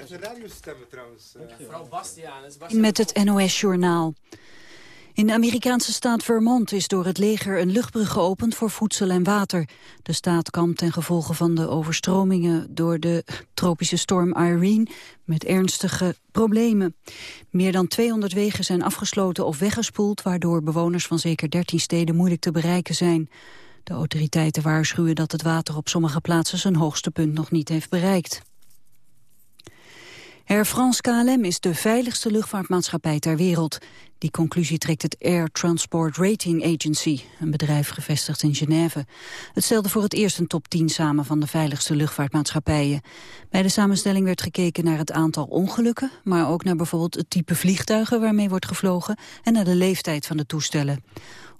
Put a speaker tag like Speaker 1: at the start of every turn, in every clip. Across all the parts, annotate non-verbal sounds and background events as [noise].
Speaker 1: Echt een radiostemmen trouwens.
Speaker 2: Mevrouw Bastiaan.
Speaker 3: Met het NOS-journaal. In de Amerikaanse staat Vermont is door het leger een luchtbrug geopend voor voedsel en water. De staat kampt ten gevolge van de overstromingen door de tropische storm Irene met ernstige problemen. Meer dan 200 wegen zijn afgesloten of weggespoeld, waardoor bewoners van zeker 13 steden moeilijk te bereiken zijn. De autoriteiten waarschuwen dat het water op sommige plaatsen zijn hoogste punt nog niet heeft bereikt. Air France KLM is de veiligste luchtvaartmaatschappij ter wereld. Die conclusie trekt het Air Transport Rating Agency, een bedrijf gevestigd in Genève. Het stelde voor het eerst een top 10 samen van de veiligste luchtvaartmaatschappijen. Bij de samenstelling werd gekeken naar het aantal ongelukken, maar ook naar bijvoorbeeld het type vliegtuigen waarmee wordt gevlogen en naar de leeftijd van de toestellen.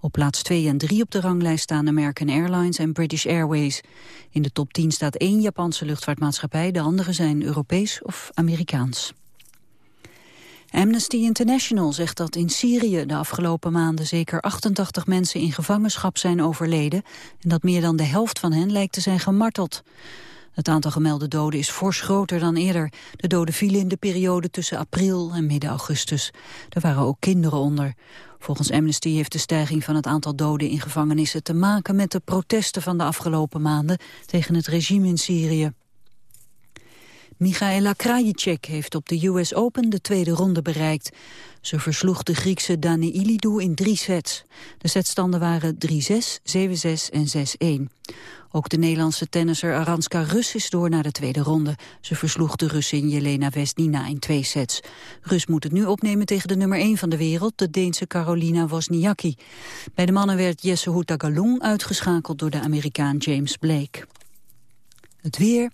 Speaker 3: Op plaats 2 en 3 op de ranglijst staan American Airlines en British Airways. In de top 10 staat één Japanse luchtvaartmaatschappij, de andere zijn Europees of Amerikaans. Amnesty International zegt dat in Syrië de afgelopen maanden zeker 88 mensen in gevangenschap zijn overleden en dat meer dan de helft van hen lijkt te zijn gemarteld. Het aantal gemelde doden is fors groter dan eerder. De doden vielen in de periode tussen april en midden augustus. Er waren ook kinderen onder. Volgens Amnesty heeft de stijging van het aantal doden in gevangenissen te maken met de protesten van de afgelopen maanden tegen het regime in Syrië. Michaela Krajicek heeft op de US Open de tweede ronde bereikt. Ze versloeg de Griekse Ilidou in drie sets. De setstanden waren 3-6, 7-6 en 6-1. Ook de Nederlandse tennisser Aranska Rus is door naar de tweede ronde. Ze versloeg de Russin Jelena Vesnina in twee sets. Rus moet het nu opnemen tegen de nummer 1 van de wereld, de Deense Carolina Wozniacki. Bij de mannen werd Jesse Houtagalung uitgeschakeld door de Amerikaan James Blake. Het weer.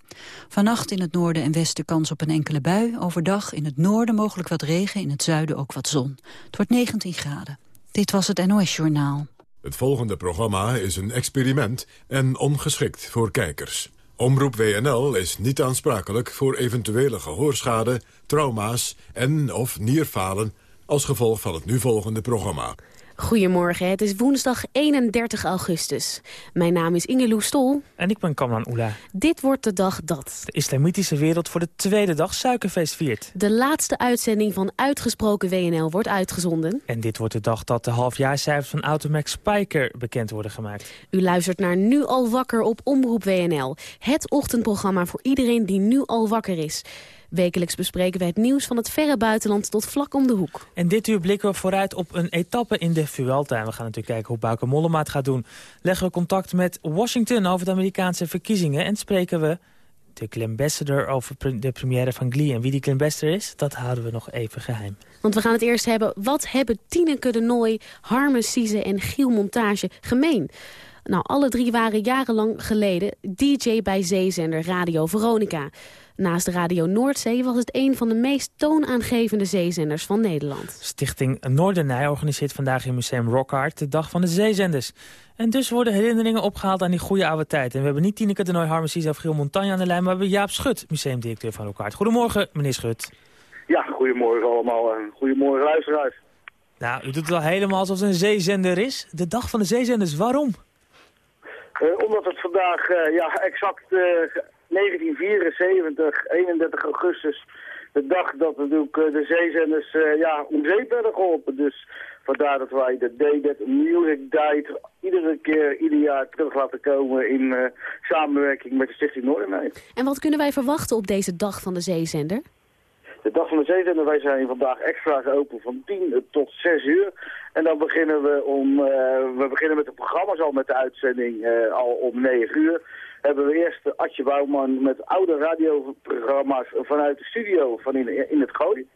Speaker 3: Vannacht in het noorden en westen kans op een enkele bui. Overdag in het noorden mogelijk wat regen, in het zuiden ook wat zon. Het wordt 19 graden. Dit was het NOS Journaal.
Speaker 4: Het volgende programma is een experiment en ongeschikt voor kijkers. Omroep WNL is niet aansprakelijk voor eventuele gehoorschade, trauma's en of nierfalen als gevolg van het nu volgende programma.
Speaker 5: Goedemorgen, het is woensdag 31 augustus. Mijn naam is Ingeloe Stol.
Speaker 6: En ik ben Kamran Oela.
Speaker 5: Dit wordt de dag dat...
Speaker 6: De islamitische wereld voor de tweede dag suikerfeest viert.
Speaker 5: De laatste uitzending van Uitgesproken WNL wordt uitgezonden.
Speaker 6: En dit wordt de dag dat de halfjaarcijfers van Automax Spiker bekend worden gemaakt.
Speaker 5: U luistert naar Nu al wakker op Omroep WNL. Het ochtendprogramma voor iedereen die nu al wakker is. Wekelijks bespreken wij het nieuws van het verre buitenland tot vlak om de hoek.
Speaker 6: En dit uur blikken we vooruit op een etappe in de Vuelta. En we gaan natuurlijk kijken hoe Bauke Mollema het gaat doen. Leggen we contact met Washington over de Amerikaanse verkiezingen. En spreken we de Glambassador over de première van Glee. En wie die Glambassador is, dat houden we nog even geheim.
Speaker 5: Want we gaan het eerst hebben, wat hebben Tineke de Nooi, Harme Sieze en Giel Montage gemeen? Nou, alle drie waren jarenlang geleden DJ bij zeezender Radio Veronica. Naast Radio Noordzee was het een van de meest toonaangevende zeezenders van Nederland.
Speaker 6: Stichting Noordernij organiseert vandaag in Museum Rockhart de Dag van de Zeezenders. En dus worden herinneringen opgehaald aan die goede oude tijd. En we hebben niet Tineke de Nooi, Harmesis of Giel Montagne aan de lijn... maar we hebben Jaap Schut, museumdirecteur van Rockhart. Goedemorgen, meneer Schut.
Speaker 7: Ja, goedemorgen allemaal en goedemorgen luisteraars.
Speaker 6: Nou, u doet het al helemaal alsof het een zeezender is. De Dag van de Zeezenders, waarom?
Speaker 7: Uh, omdat het vandaag uh, ja, exact uh, 1974, 31 augustus, de dag dat natuurlijk uh, de zeezenders ja, om zeep werden geholpen. Dus vandaar dat wij de Day That Music Died iedere keer, ieder jaar terug laten komen in samenwerking met de Stichting Noordenij.
Speaker 5: En wat kunnen wij verwachten op deze dag van de zeezender?
Speaker 7: De dag van de zeezender, wij zijn vandaag extra open van 10 tot 6 uur. En dan beginnen we om, uh, we beginnen met het programma al met de uitzending al om 9 uur. Hebben we eerst Adje Bouwman met oude radioprogramma's vanuit de studio van in, in het Gooi.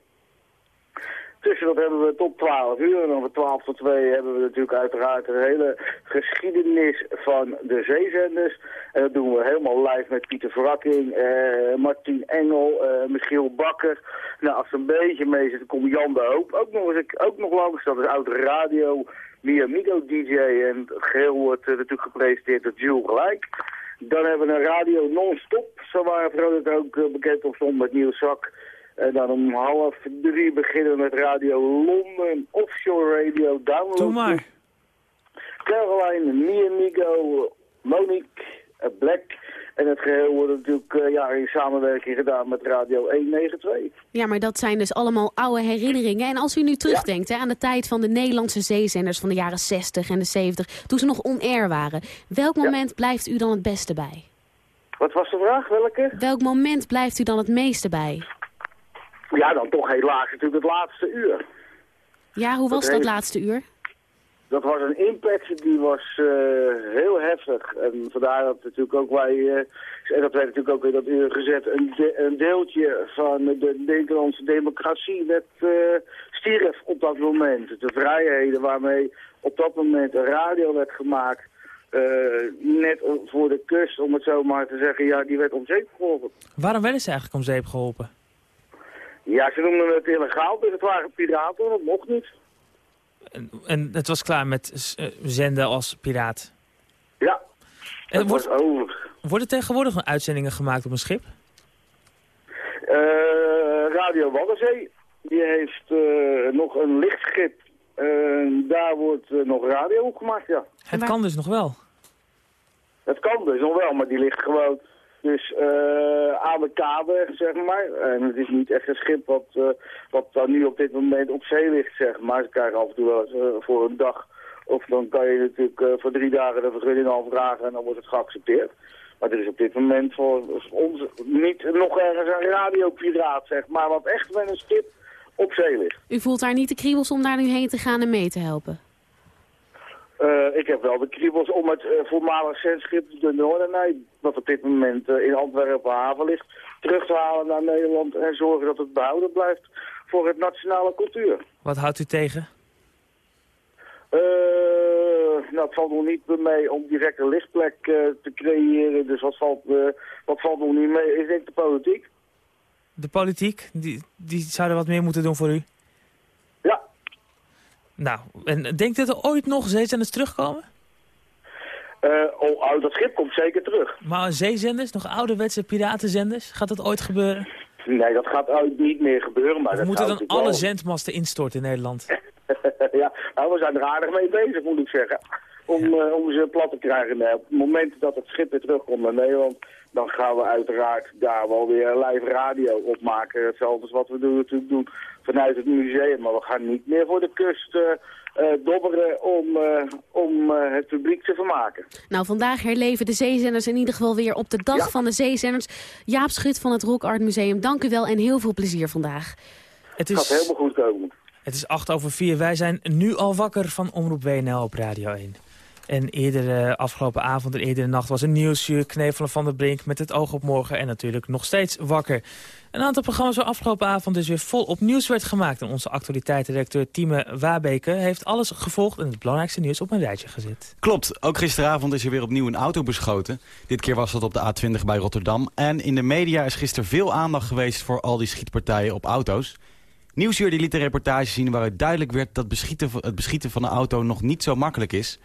Speaker 7: Tussen dat hebben we tot 12 uur en dan van 12 tot 2 hebben we natuurlijk uiteraard een hele geschiedenis van de zeezenders. En dat doen we helemaal live met Pieter Verrakking, eh, Martien Engel, eh, Michiel Bakker. Nou, als er een beetje mee zit, komt Jan de Hoop ook nog, ook nog langs. Dat is oud radio, Miamigo DJ en het geheel wordt uh, natuurlijk gepresenteerd door Jules Gelijk. Dan hebben we een radio non-stop, zo waren vrolijk ook uh, bekend op Niels Zak. En dan om half drie beginnen we met Radio Londen, Offshore Radio, Download.
Speaker 6: Doe maar.
Speaker 7: Caroline, Miamigo, Monique, Black En het geheel wordt natuurlijk uh, ja, in samenwerking gedaan met Radio 192.
Speaker 5: Ja, maar dat zijn dus allemaal oude herinneringen. En als u nu terugdenkt hè, aan de tijd van de Nederlandse zeezenders van de jaren 60 en de 70, toen ze nog on-air waren. Welk moment blijft u dan het beste bij?
Speaker 7: Wat was de vraag? Welke?
Speaker 5: Welk moment blijft u dan het meeste bij?
Speaker 7: Ja, dan toch helaas natuurlijk het laatste uur.
Speaker 5: Ja, hoe was dat, laatste uur?
Speaker 7: Dat was een impact, die was uh, heel heftig. En vandaar dat natuurlijk ook wij, uh, en dat werd natuurlijk ook in dat uur gezet, een, de, een deeltje van de Nederlandse democratie werd uh, stierf op dat moment. De vrijheden waarmee op dat moment een radio werd gemaakt, net voor de kust, om het zo maar te zeggen, ja, die werd om zeep geholpen.
Speaker 6: Waarom werden ze eigenlijk om zeep geholpen?
Speaker 7: Ja, ze noemden het illegaal, dus het waren piraten, dat mocht niet.
Speaker 6: En, en het was klaar met uh, zenden als piraat?
Speaker 7: Ja,
Speaker 6: en wordt, over. Worden tegenwoordig uitzendingen gemaakt op een schip?
Speaker 7: Uh, Radio Waddenzee, die heeft uh, nog een lichtschip. daar wordt nog radio op gemaakt, ja.
Speaker 6: Het kan dus nog wel?
Speaker 7: Het kan dus nog wel, maar die ligt gewoon dus uh, aan de kade, zeg maar. En het is niet echt een schip wat, uh, wat dan nu op dit moment op zee ligt, zeg maar. Ze krijgen af en toe wel uh, voor een dag. Of dan kan je natuurlijk voor drie dagen de vergunning aanvragen en dan wordt het geaccepteerd. Maar er is op dit moment voor ons niet nog ergens een radiopiraat, zeg maar. Wat echt met een schip op zee ligt.
Speaker 5: U voelt daar niet de kriebels om daar nu heen te gaan en mee te helpen?
Speaker 7: Uh, ik heb wel de kriebels om het uh, voormalig zendschip de Noordenij, wat op dit moment uh, in Antwerpen haven ligt, terug te halen naar Nederland en zorgen dat het behouden blijft voor het nationale cultuur.
Speaker 6: Wat houdt u tegen?
Speaker 7: nou, het valt nog niet mee om direct een lichtplek te creëren, dus wat valt, wat valt nog niet mee? Ik denk de politiek.
Speaker 6: De politiek? Die, die zouden wat meer moeten doen voor u? Nou, en denkt dat er ooit nog zeezenders terugkomen?
Speaker 7: Uh, oh, dat schip komt zeker terug.
Speaker 6: Maar zeezenders, nog ouderwetse piratenzenders, gaat dat ooit gebeuren?
Speaker 7: Nee, dat gaat ooit niet meer gebeuren. Maar dat
Speaker 6: moeten dan alle wel... zendmasten instorten in Nederland? [laughs]
Speaker 7: ja, nou, we zijn er aardig mee bezig, moet ik zeggen. Om, ja. uh, om ze plat te krijgen. Nee, op het moment dat het schip weer terugkomt naar Nederland... dan gaan we uiteraard daar wel weer live radio op maken. Hetzelfde als wat we doen, natuurlijk doen vanuit het museum. Maar we gaan niet meer voor de kust uh, uh, dobberen om, uh, om het publiek te vermaken.
Speaker 5: Nou, vandaag herleven de zeezenders in ieder geval weer op de dag ja. van de zeezenders. Jaap Schut van het Rock Art Museum, dank u wel en heel veel plezier vandaag.
Speaker 7: Het is... gaat helemaal goed komen.
Speaker 6: Het is acht over vier. Wij zijn nu al wakker van Omroep WNL op Radio 1. En eerder afgelopen avond en eerdere nacht was een nieuwsuur... Knevelen van der Brink met het oog op morgen en natuurlijk nog steeds wakker. Een aantal programma's waar afgelopen avond dus weer vol op nieuws werd gemaakt. En onze actualiteitsdirecteur Tieme Wabeke heeft alles gevolgd... en het belangrijkste nieuws op een rijtje gezet.
Speaker 2: Klopt, ook gisteravond is er weer opnieuw een auto beschoten. Dit keer was dat op de A20 bij Rotterdam. En in de media is gisteren veel aandacht geweest voor al die schietpartijen op auto's. Nieuwsuur die liet een reportage zien waaruit duidelijk werd... dat beschieten, het beschieten van een auto nog niet zo makkelijk is...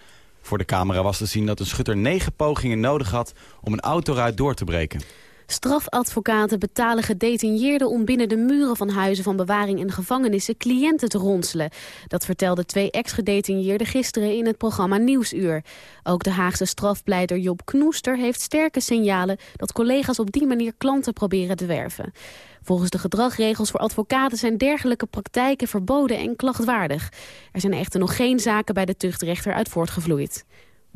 Speaker 2: Voor de camera was te zien dat een schutter negen pogingen nodig had om een autoruit door te breken.
Speaker 5: Strafadvocaten betalen gedetineerden om binnen de muren van huizen van bewaring en gevangenissen cliënten te ronselen. Dat vertelden twee ex-gedetineerden gisteren in het programma Nieuwsuur. Ook de Haagse strafpleiter Job Knoester heeft sterke signalen dat collega's op die manier klanten proberen te werven. Volgens de gedragregels voor advocaten zijn dergelijke praktijken verboden en klachtwaardig. Er zijn echter nog geen zaken bij de tuchtrechter uit voortgevloeid.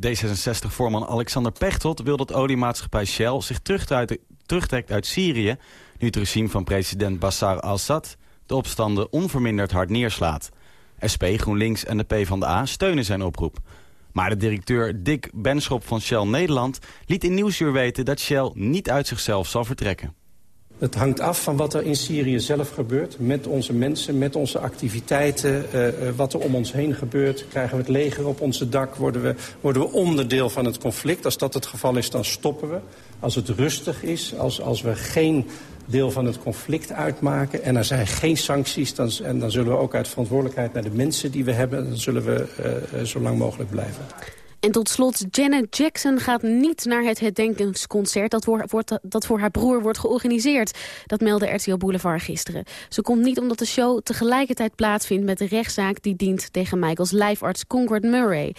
Speaker 2: D66-voorman Alexander Pechtold wil dat oliemaatschappij Shell zich terugtrekt uit Syrië... nu het regime van president Bashar al-Assad de opstanden onverminderd hard neerslaat. SP, GroenLinks en de PvdA steunen zijn oproep. Maar de directeur Dick Benschop van Shell Nederland liet in Nieuwsuur weten... dat Shell niet uit zichzelf zal vertrekken.
Speaker 8: Het hangt af van wat er in Syrië zelf gebeurt. Met onze mensen, met onze activiteiten. Uh, wat er om ons heen gebeurt. Krijgen we het leger op onze dak? Worden we, worden we onderdeel van het conflict? Als dat het geval is, dan stoppen we. Als het rustig is, als, als we geen deel van het conflict uitmaken... en er zijn geen sancties, dan, en dan zullen we ook uit verantwoordelijkheid naar de mensen die we hebben... dan zullen we uh, zo lang mogelijk blijven.
Speaker 5: En tot slot, Janet Jackson gaat niet naar het herdenkingsconcert... Dat, wordt, dat voor haar broer wordt georganiseerd. Dat meldde RTL Boulevard gisteren. Ze komt niet omdat de show tegelijkertijd plaatsvindt... met de rechtszaak die dient tegen Michaels lijfarts Conrad Murray.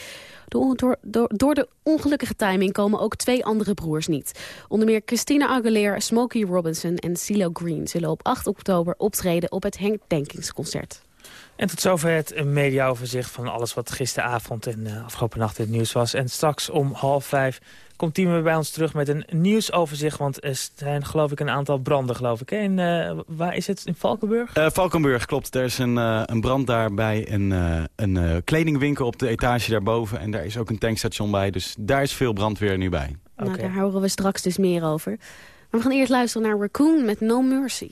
Speaker 5: Door, door, door, de ongelukkige timing komen ook twee andere broers niet. Onder meer Christina Aguilera, Smokey Robinson en CeeLo Green... zullen op 8 oktober optreden op het herdenkingsconcert.
Speaker 6: En tot zover het mediaoverzicht van alles wat gisteravond en uh, afgelopen nacht in het nieuws was. En straks om half vijf komt Timo weer bij ons terug met een nieuwsoverzicht. Want er zijn geloof ik een aantal branden, geloof ik. En uh, waar is het? In Valkenburg?
Speaker 2: Uh, Valkenburg, klopt. Er is een, uh, een brand daar bij een, een kledingwinkel op de etage daarboven. En daar is ook een tankstation bij. Dus daar is veel brandweer nu bij.
Speaker 5: Nou, daar horen we straks dus meer over. Maar we gaan eerst luisteren naar Raccoon met No Mercy.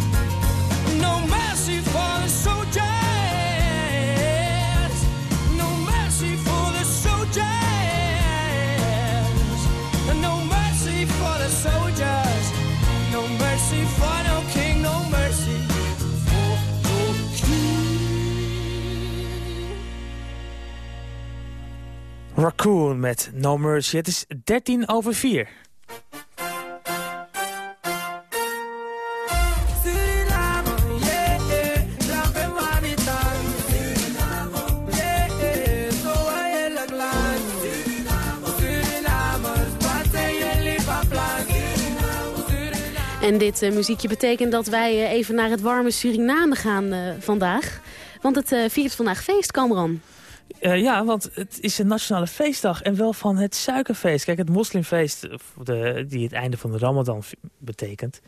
Speaker 6: Raccoon met No Mercy. Het is 13 over 4.
Speaker 5: En dit uh, muziekje betekent dat wij uh, even naar het warme Suriname gaan uh, vandaag. Want het viert vandaag feest, Kamran.
Speaker 6: Uh, ja, want het is een nationale feestdag en wel van het suikerfeest. Kijk, het moslimfeest, de, die het einde van de ramadan betekent...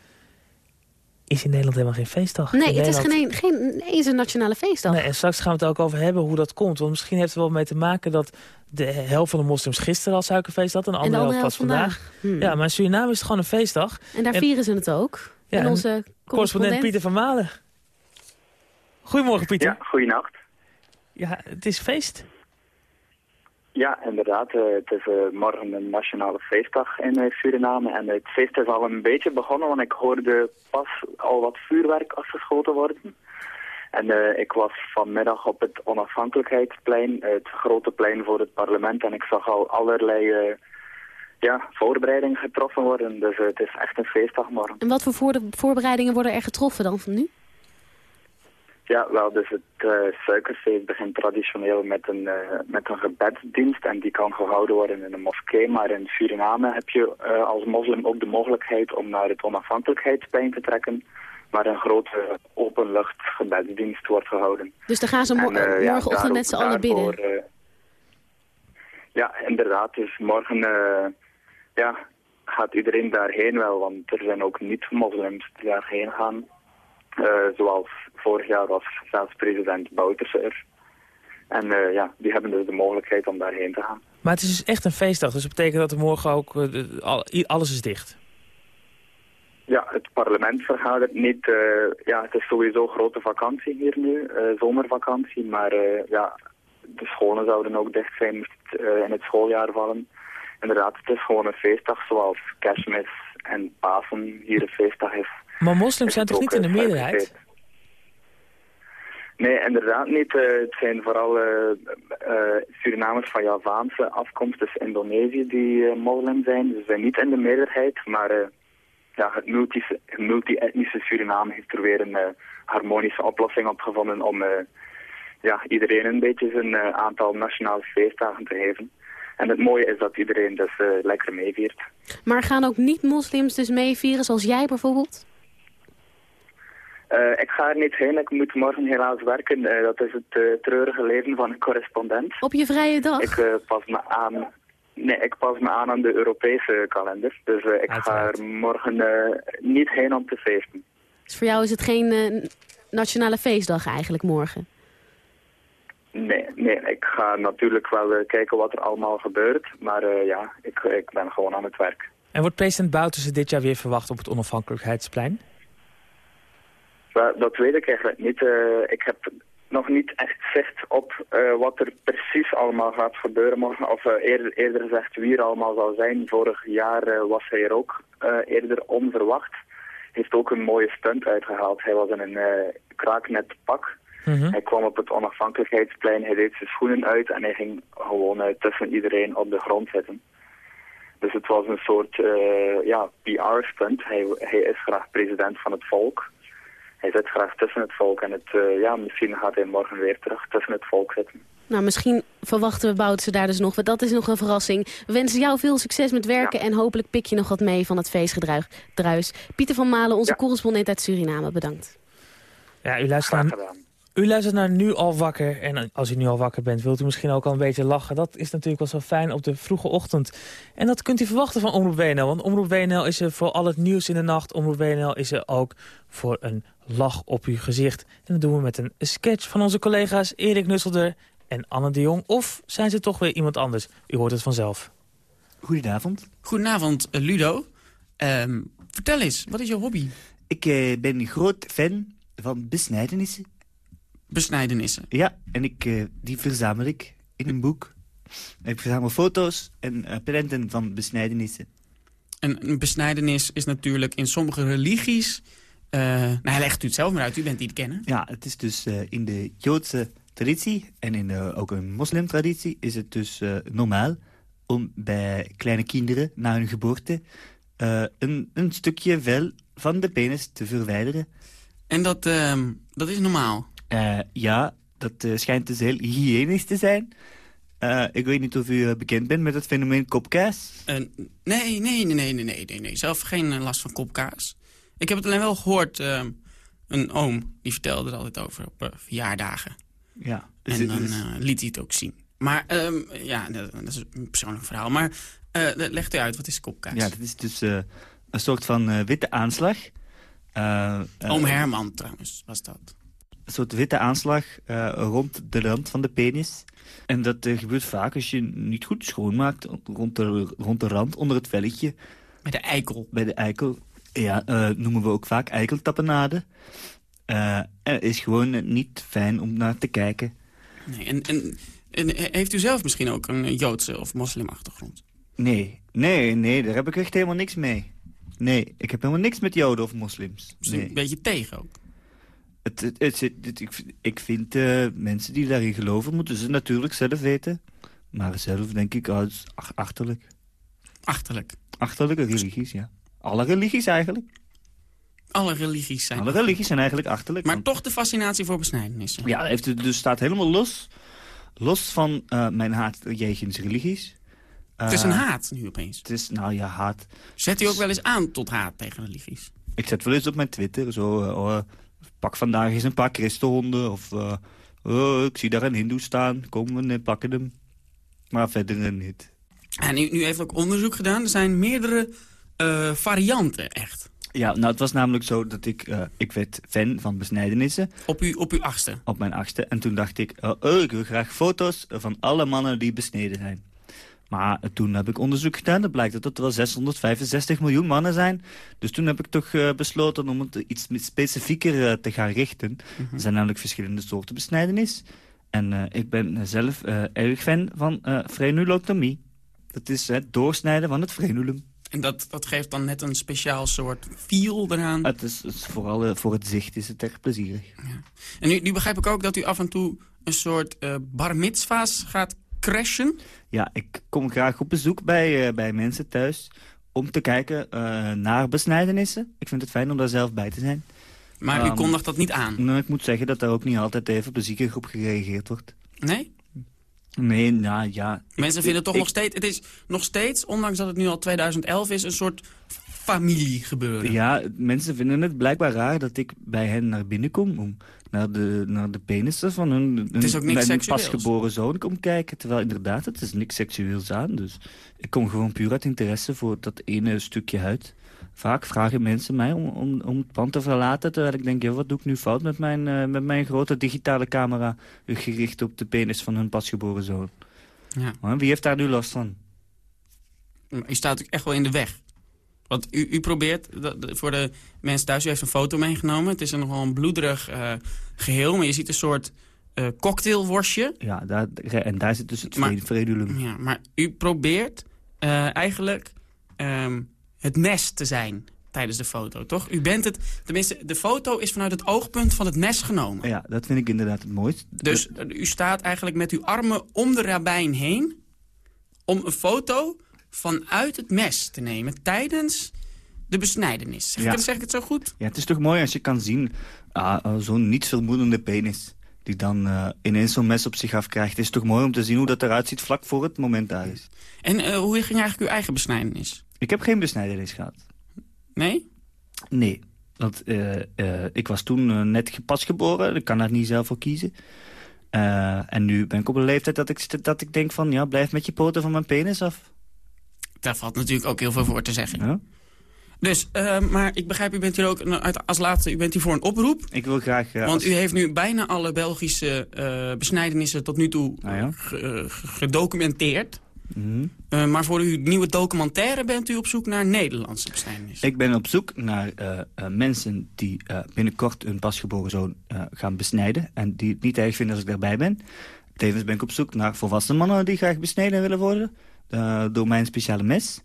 Speaker 6: is in Nederland helemaal geen feestdag.
Speaker 5: Nee,
Speaker 6: in
Speaker 5: het
Speaker 6: Nederland...
Speaker 5: is geen, geen eens een nationale feestdag.
Speaker 6: Nee, en straks gaan we het ook over hebben hoe dat komt. Want misschien heeft het wel mee te maken dat de helft van de moslims gisteren al suikerfeest had... en de andere, helft pas vandaag.
Speaker 5: vandaag. Hmm.
Speaker 6: Ja, maar in Suriname is het gewoon een feestdag.
Speaker 5: En daar en, vieren ze het ook.
Speaker 6: Ja,
Speaker 5: en onze correspondent...
Speaker 6: correspondent Pieter van Malen. Goedemorgen, Pieter.
Speaker 9: Ja, goeienacht.
Speaker 6: Ja, het is feest.
Speaker 9: Ja, inderdaad. Uh, het is uh, morgen een nationale feestdag in uh, Suriname. En het feest is al een beetje begonnen, want ik hoorde pas al wat vuurwerk afgeschoten worden. En ik was vanmiddag op het onafhankelijkheidsplein, het grote plein voor het parlement. En ik zag al allerlei ja, voorbereidingen getroffen worden. Dus het is echt een feestdag morgen.
Speaker 5: En wat voor voorbereidingen worden er getroffen dan van nu?
Speaker 9: Ja, wel, dus het uh, suikerfeest begint traditioneel met een, uh, met een gebedsdienst en die kan gehouden worden in een moskee. Maar in Suriname heb je uh, als moslim ook de mogelijkheid om naar het onafhankelijkheidsplein te trekken. Waar een grote openlucht gebedsdienst wordt gehouden.
Speaker 5: Dus dan gaan ze mo en, morgenochtend met z'n allen bidden?
Speaker 9: ja, inderdaad. Dus morgen ja, gaat iedereen daarheen wel, want er zijn ook niet-moslims die daarheen gaan. Zoals vorig jaar was zelfs president Bouterse er. En uh, ja, die hebben dus de mogelijkheid om daarheen te gaan.
Speaker 6: Maar het is dus echt een feestdag, dus dat betekent dat er morgen ook uh, alles is dicht?
Speaker 9: Ja, het parlement vergadert niet. Uh, ja, het is sowieso grote vakantie hier nu, zomervakantie. Maar ja, de scholen zouden ook dicht zijn moest het in het schooljaar vallen. Inderdaad, het is gewoon een feestdag zoals kerstmis en Pasen hier een feestdag is.
Speaker 6: Maar moslims zijn toch niet in de meerderheid?
Speaker 9: Nee, inderdaad niet. Uh, het zijn vooral uh, uh, Surinamers van Javaanse afkomst, dus Indonesië, die moslim zijn. Ze zijn niet in de meerderheid, maar ja, het multi-etnische Suriname heeft er weer een harmonische oplossing op gevonden om ja, iedereen een beetje zijn aantal nationale feestdagen te geven. En het mooie is dat iedereen dus lekker meeviert.
Speaker 5: Maar gaan ook niet-moslims dus meevieren, zoals jij bijvoorbeeld?
Speaker 9: Uh, ik ga er niet heen, ik moet morgen helaas werken. Uh, dat is het uh, treurige leven van een correspondent.
Speaker 5: Op je vrije dag?
Speaker 9: Ik pas me aan... Nee, ik pas me aan aan de Europese kalender. Dus ik ga er morgen niet heen om te feesten.
Speaker 5: Dus voor jou is het geen nationale feestdag eigenlijk morgen?
Speaker 9: Nee, nee, ik ga natuurlijk wel kijken wat er allemaal gebeurt. Maar ja, ik, ik ben gewoon aan het werk.
Speaker 6: En wordt president Bouterse dit jaar weer verwacht op het onafhankelijkheidsplein?
Speaker 9: Dat weet ik eigenlijk niet. Uh, ik heb nog niet echt zicht op uh, wat er precies allemaal gaat gebeuren morgen. Of uh, eerder, eerder gezegd wie er allemaal zal zijn. Vorig jaar was hij er ook eerder onverwacht. Heeft ook een mooie stunt uitgehaald. Hij was in een kraaknet pak. -hmm. Hij kwam op het onafhankelijkheidsplein, hij deed zijn schoenen uit en hij ging gewoon tussen iedereen op de grond zitten. Dus het was een soort ja, PR-stunt. Hij, hij is graag president van het volk hij zit graag tussen het volk. En het, uh, ja, misschien gaat hij morgen weer terug tussen het volk zitten.
Speaker 5: Nou, misschien verwachten we Boutse daar dus nog. Dat is nog een verrassing. We wensen jou veel succes met werken en hopelijk pik je nog wat mee van het feestgedruis. Pieter van Malen, onze correspondent uit Suriname, bedankt.
Speaker 6: Ja, u luistert naar, u luistert naar Nu Al Wakker. En als u nu al wakker bent, wilt u misschien ook al een beetje lachen. Dat is natuurlijk wel zo fijn op de vroege ochtend. En dat kunt u verwachten van Omroep WNL. Want Omroep WNL is er voor al het nieuws in de nacht. Omroep WNL is er ook voor een lach op uw gezicht. En dat doen we met een sketch van onze collega's Erik Nusselder en Anne de Jong. Of zijn ze toch weer iemand anders? U hoort het vanzelf.
Speaker 10: Goedenavond.
Speaker 11: Goedenavond, eh, Ludo. Uh, vertel eens, wat is je hobby?
Speaker 10: Ik uh, ben een groot fan van besnijdenissen.
Speaker 11: Besnijdenissen?
Speaker 10: Ja, en ik, uh, die verzamel ik in een boek. Ik verzamel foto's en prenten van besnijdenissen.
Speaker 11: En een besnijdenis is natuurlijk in sommige religies uh, nou, legt u het zelf maar uit, u bent die te kennen.
Speaker 10: Ja, het is dus uh, in de Joodse traditie en in de, ook een moslimtraditie... is het dus uh, normaal om bij kleine kinderen na hun geboorte... een, een stukje vel van de penis te verwijderen.
Speaker 11: En dat, ehm, dat is normaal?
Speaker 10: Ja, dat schijnt dus heel hygiënisch te zijn... ik weet niet of u bekend bent met het fenomeen kopkaas.
Speaker 11: nee, nee, nee, nee, nee, nee, nee. Zelf geen last van kopkaas. Ik heb het alleen wel gehoord. Uh, een oom, die vertelde er altijd over op uh, verjaardagen.
Speaker 10: Ja.
Speaker 11: Dus en dan uh, liet hij het ook zien. Maar um, ja, dat, dat, is een persoonlijk verhaal. Maar legt u uit, wat is kopkaas?
Speaker 10: Ja, dat is dus een soort van witte aanslag.
Speaker 11: oom Herman trouwens, was dat.
Speaker 10: Een soort witte aanslag rond de rand van de penis. En dat gebeurt vaak als je niet goed schoonmaakt rond de, rond de rand, onder het velletje.
Speaker 11: Bij de eikel.
Speaker 10: Bij de eikel ja, uh, noemen we ook vaak eikeltappenade. Het is gewoon niet fijn om naar te kijken.
Speaker 11: Nee, en, en, en, heeft u zelf misschien ook een Joodse of moslimachtergrond?
Speaker 10: Nee, nee, nee, daar heb ik echt helemaal niks mee. Nee, ik heb helemaal niks met Joden of moslims. Nee.
Speaker 11: een beetje tegen ook?
Speaker 10: Het, het, het, het ik, ik vind uh, mensen die daarin geloven, moeten ze natuurlijk zelf weten. Maar zelf denk ik, oh, achterlijk.
Speaker 11: Achterlijk?
Speaker 10: Achterlijke religies, ja. Alle religies eigenlijk.
Speaker 11: Alle religies zijn...
Speaker 10: Alle religies zijn eigenlijk achterlijk.
Speaker 11: Maar
Speaker 10: want-
Speaker 11: toch de fascinatie voor besnijdenissen.
Speaker 10: Ja, heeft dus staat helemaal los. Los van eh, mijn haat jegens religies.
Speaker 11: Het is een
Speaker 10: Eh,
Speaker 11: haat nu opeens.
Speaker 10: Het is, nou ja, haat.
Speaker 11: Zet u ook wel eens aan tot haat tegen religies?
Speaker 10: Ik zet wel eens op mijn Twitter zo... pak vandaag eens een paar christenhonden. Of eh, oh, ik zie daar een hindoe staan. Kom, we pakken hem. Maar verder niet.
Speaker 11: En u, u heeft ook onderzoek gedaan. Er zijn meerdere eh, varianten, echt.
Speaker 10: Ja, nou het was namelijk zo dat ik... eh, ik werd fan van besnijdenissen.
Speaker 11: Op, u, op uw achtste?
Speaker 10: Op mijn achtste. En toen dacht ik... oh, oh, ik wil graag foto's van alle mannen die besneden zijn. Maar toen heb ik onderzoek gedaan. Dat blijkt dat er wel 665 miljoen mannen zijn. Dus toen heb ik toch eh, besloten om het iets specifieker eh, te gaan richten. Er zijn namelijk verschillende soorten besnijdenis. En eh, ik ben zelf eh, erg fan van eh frenulotomie. Dat is het doorsnijden van het frenulum.
Speaker 11: En dat, dat geeft dan net een speciaal soort feel eraan.
Speaker 10: Het is, het is vooral voor het zicht is het echt plezierig.
Speaker 11: En nu, nu begrijp ik ook dat u af en toe een soort eh bar mitzva's gaat crashen.
Speaker 10: Ja, ik kom graag op bezoek bij, eh, bij mensen thuis om te kijken eh, naar besnijdenissen. Ik vind het fijn om daar zelf bij te zijn.
Speaker 11: Maar u
Speaker 10: Ehm,
Speaker 11: kondigt dat niet aan?
Speaker 10: Nou, ik moet zeggen dat daar ook niet altijd even op de ziekengroep gereageerd wordt.
Speaker 11: Nee?
Speaker 10: Nee, nou ja.
Speaker 11: Mensen vinden
Speaker 10: ik-
Speaker 11: toch
Speaker 10: ik-
Speaker 11: nog steeds... Het is nog steeds, ondanks dat het nu al 2011 is, een soort familiegebeuren.
Speaker 10: Ja, mensen vinden het blijkbaar raar dat ik bij hen naar binnen kom... om naar de, naar de penissen van hun, hun,
Speaker 11: is ook niks
Speaker 10: mijn
Speaker 11: seksueels.
Speaker 10: pasgeboren zoon kom kijken. Terwijl inderdaad, het is niks seksueels aan. Dus ik kom gewoon puur uit interesse voor dat ene stukje huid. Vaak vragen mensen mij om, om, om het pand te verlaten... terwijl ik denk, ja, wat doe ik nu fout met mijn, eh, met mijn grote digitale camera... gericht op de penis van hun pasgeboren zoon.
Speaker 11: Ja.
Speaker 10: Wie heeft daar nu last van?
Speaker 11: U staat ook echt wel in de weg. Want u, u probeert, voor de mensen thuis, u heeft een foto meegenomen. Het is een nogal een bloederig eh, geheel, maar je ziet een soort eh, cocktailworstje.
Speaker 10: Ja, daar, en daar zit dus het
Speaker 11: Maar-
Speaker 10: frenulum.
Speaker 11: Ja, maar u probeert eh, eigenlijk ehm, het mes te zijn tijdens de foto, toch? U bent het, tenminste, de foto is vanuit het oogpunt van het mes genomen.
Speaker 10: Ja, dat vind ik inderdaad het mooist.
Speaker 11: Dus u staat eigenlijk met uw armen om de rabijn heen... om een foto vanuit het mes te nemen tijdens de besnijdenis. Zeg,
Speaker 10: Ja.
Speaker 11: ik, zeg ik het zo goed?
Speaker 10: Ja, het is toch mooi als je kan zien, ah, ah, zo'n nietsvermoedende penis... die dan eh, ineens zo'n mes op zich afkrijgt. Het is toch mooi om te zien hoe dat eruit ziet vlak voor het moment daar is.
Speaker 11: En eh, hoe ging eigenlijk uw eigen besnijdenis?
Speaker 10: Ik heb geen besnijdenis gehad.
Speaker 11: Nee?
Speaker 10: Nee, want eh, ik was toen net pas geboren. Ik kan daar niet zelf voor kiezen. En nu ben ik op een leeftijd dat ik, dat ik denk van... ja, blijf met je poten van mijn penis af.
Speaker 11: Daar valt natuurlijk ook heel veel voor te zeggen.
Speaker 10: Ja?
Speaker 11: Dus, eh, maar ik begrijp, u bent hier ook nou, als laatste u bent hier voor een oproep.
Speaker 10: Ik wil graag... eh,
Speaker 11: Want
Speaker 10: als-
Speaker 11: u heeft nu bijna alle Belgische eh besnijdenissen tot nu toe
Speaker 10: ja.
Speaker 11: ge- gedocumenteerd.
Speaker 10: Mhm.
Speaker 11: Maar voor uw nieuwe documentaire bent u op zoek naar Nederlandse besnijdenissen.
Speaker 10: Ik ben op zoek naar mensen die binnenkort hun pasgeboren zoon gaan besnijden. En die het niet erg vinden als ik daarbij ben. Tevens ben ik op zoek naar volwassen mannen die graag besneden willen worden. Eh, door mijn speciale mes.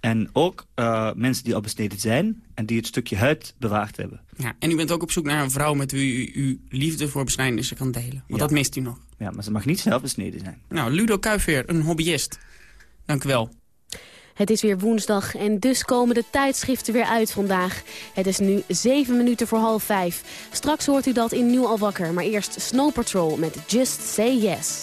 Speaker 10: En ook eh, mensen die al besneden zijn en die het stukje huid bewaard hebben.
Speaker 11: Ja, en u bent ook op zoek naar een vrouw met wie u uw liefde voor besnijdenissen kan delen. Want
Speaker 10: Ja.
Speaker 11: dat mist u nog.
Speaker 10: Ja, maar ze mag niet zelf besneden zijn.
Speaker 11: Nou, Ludo Kuiveer, een hobbyist. Dank u wel.
Speaker 5: Het is weer woensdag en dus komen de tijdschriften weer uit vandaag. Het is nu 7 minuten voor half 5. Straks hoort u dat in Nieuw al wakker. Maar eerst Snow Patrol met Just Say Yes.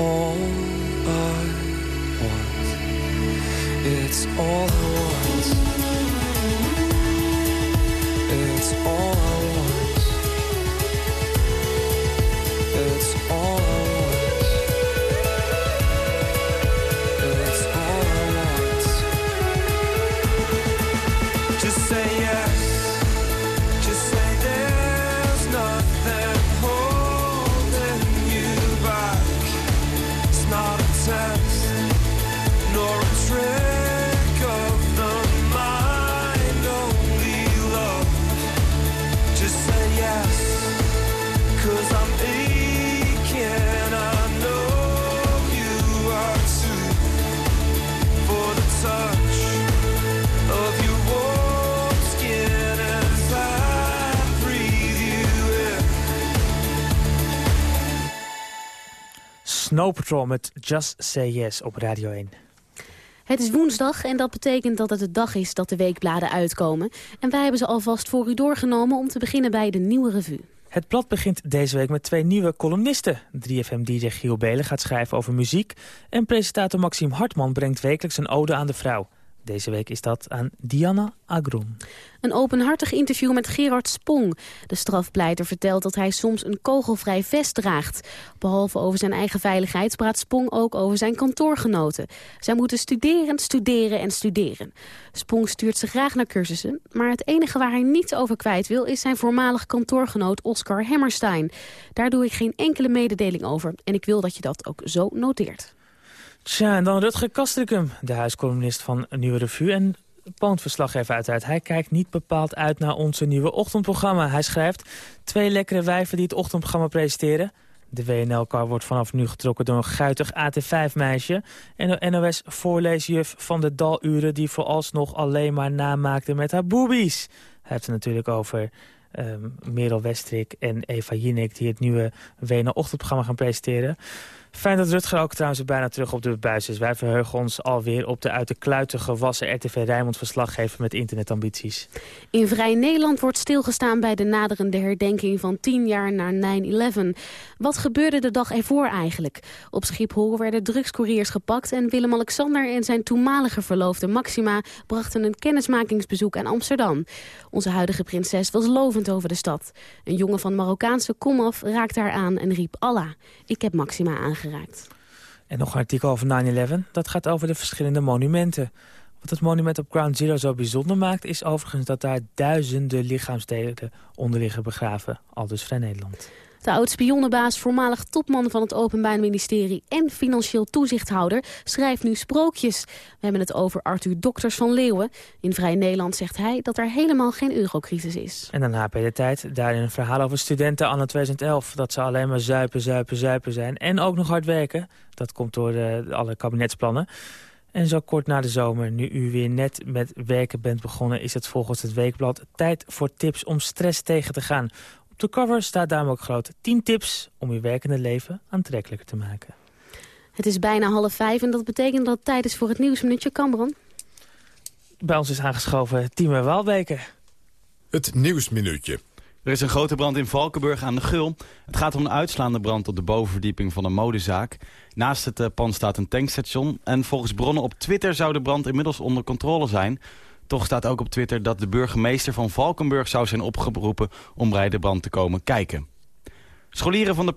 Speaker 12: all I want. It's all I want. It's all I want.
Speaker 6: Snow Patrol met Just Say Yes op Radio 1.
Speaker 5: Het is woensdag en dat betekent dat het de dag is dat de weekbladen uitkomen. En wij hebben ze alvast voor u doorgenomen om te beginnen bij de nieuwe revue.
Speaker 6: Het blad begint deze week met twee nieuwe columnisten. 3FM-dj Giel Belen gaat schrijven over muziek... en presentator Maxime Hartman brengt wekelijks een ode aan de vrouw. Deze week is dat aan Diana Agron.
Speaker 5: Een openhartig interview met Gerard Spong. De strafpleiter vertelt dat hij soms een kogelvrij vest draagt. Behalve over zijn eigen veiligheid praat Spong ook over zijn kantoorgenoten. Zij moeten studeren, studeren en studeren. Spong stuurt ze graag naar cursussen, maar het enige waar hij niets over kwijt wil... is zijn voormalig kantoorgenoot Oscar Hammerstein. Daar doe ik geen enkele mededeling over en ik wil dat je dat ook zo noteert.
Speaker 6: Tja, en dan Rutger Kastrikum, de huiscolumnist van Nieuwe Revue... en poondverslaggever uiteraard. Hij kijkt niet bepaald uit naar onze nieuwe ochtendprogramma. Hij schrijft twee lekkere wijven die het ochtendprogramma presenteren. De WNL-kar wordt vanaf nu getrokken door een guitig AT5-meisje... en de NOS-voorleesjuf van de daluren... die vooralsnog alleen maar namaakte met haar boobies. Hij heeft het natuurlijk over um, Merel Westrik en Eva Jinek... die het nieuwe WNL-ochtendprogramma gaan presenteren. Fijn dat Rutger ook trouwens bijna terug op de buis is. Wij verheugen ons alweer op de uit de kluiten gewassen RTV Rijnmond verslaggever met internetambities.
Speaker 5: In Vrij Nederland wordt stilgestaan bij de naderende herdenking van 10 jaar na 9-11. Wat gebeurde de dag ervoor eigenlijk? Op Schiphol werden drugscouriers gepakt en Willem-Alexander en zijn toenmalige verloofde Maxima brachten een kennismakingsbezoek aan Amsterdam. Onze huidige prinses was lovend over de stad. Een jongen van Marokkaanse komaf raakte haar aan en riep Allah. Ik heb Maxima
Speaker 6: En nog een artikel over 9-11. Dat gaat over de verschillende monumenten. Wat het monument op Ground Zero zo bijzonder maakt... is overigens dat daar duizenden lichaamsdelen onder liggen begraven. Al dus Vrij Nederland.
Speaker 5: De oud-spionnenbaas, voormalig topman van het Openbaar Ministerie... en financieel toezichthouder, schrijft nu sprookjes. We hebben het over Arthur Dokters van Leeuwen. In Vrij Nederland zegt hij dat er helemaal geen eurocrisis is.
Speaker 6: En dan HP de Tijd, daarin een verhaal over studenten anno 2011... dat ze alleen maar zuipen, zuipen, zuipen zijn en ook nog hard werken. Dat komt door de, alle kabinetsplannen. En zo kort na de zomer, nu u weer net met werken bent begonnen... is het volgens het Weekblad tijd voor tips om stress tegen te gaan. Op de cover staat daarom ook groot 10 tips om uw werkende leven aantrekkelijker te maken.
Speaker 5: Het is bijna half vijf en dat betekent dat het tijd is voor het nieuwsminuutje. Cameron?
Speaker 6: Bij ons is aangeschoven Timo Waalbeke.
Speaker 4: Het Nieuwsminuutje.
Speaker 2: Er is een grote brand in Valkenburg aan de Gul. Het gaat om een uitslaande brand op de bovenverdieping van een modezaak. Naast het eh, pand staat een tankstation. En volgens bronnen op Twitter zou de brand inmiddels onder controle zijn. Toch staat ook op Twitter dat de burgemeester van Valkenburg zou zijn opgeroepen om bij de brand te komen kijken. Scholieren van de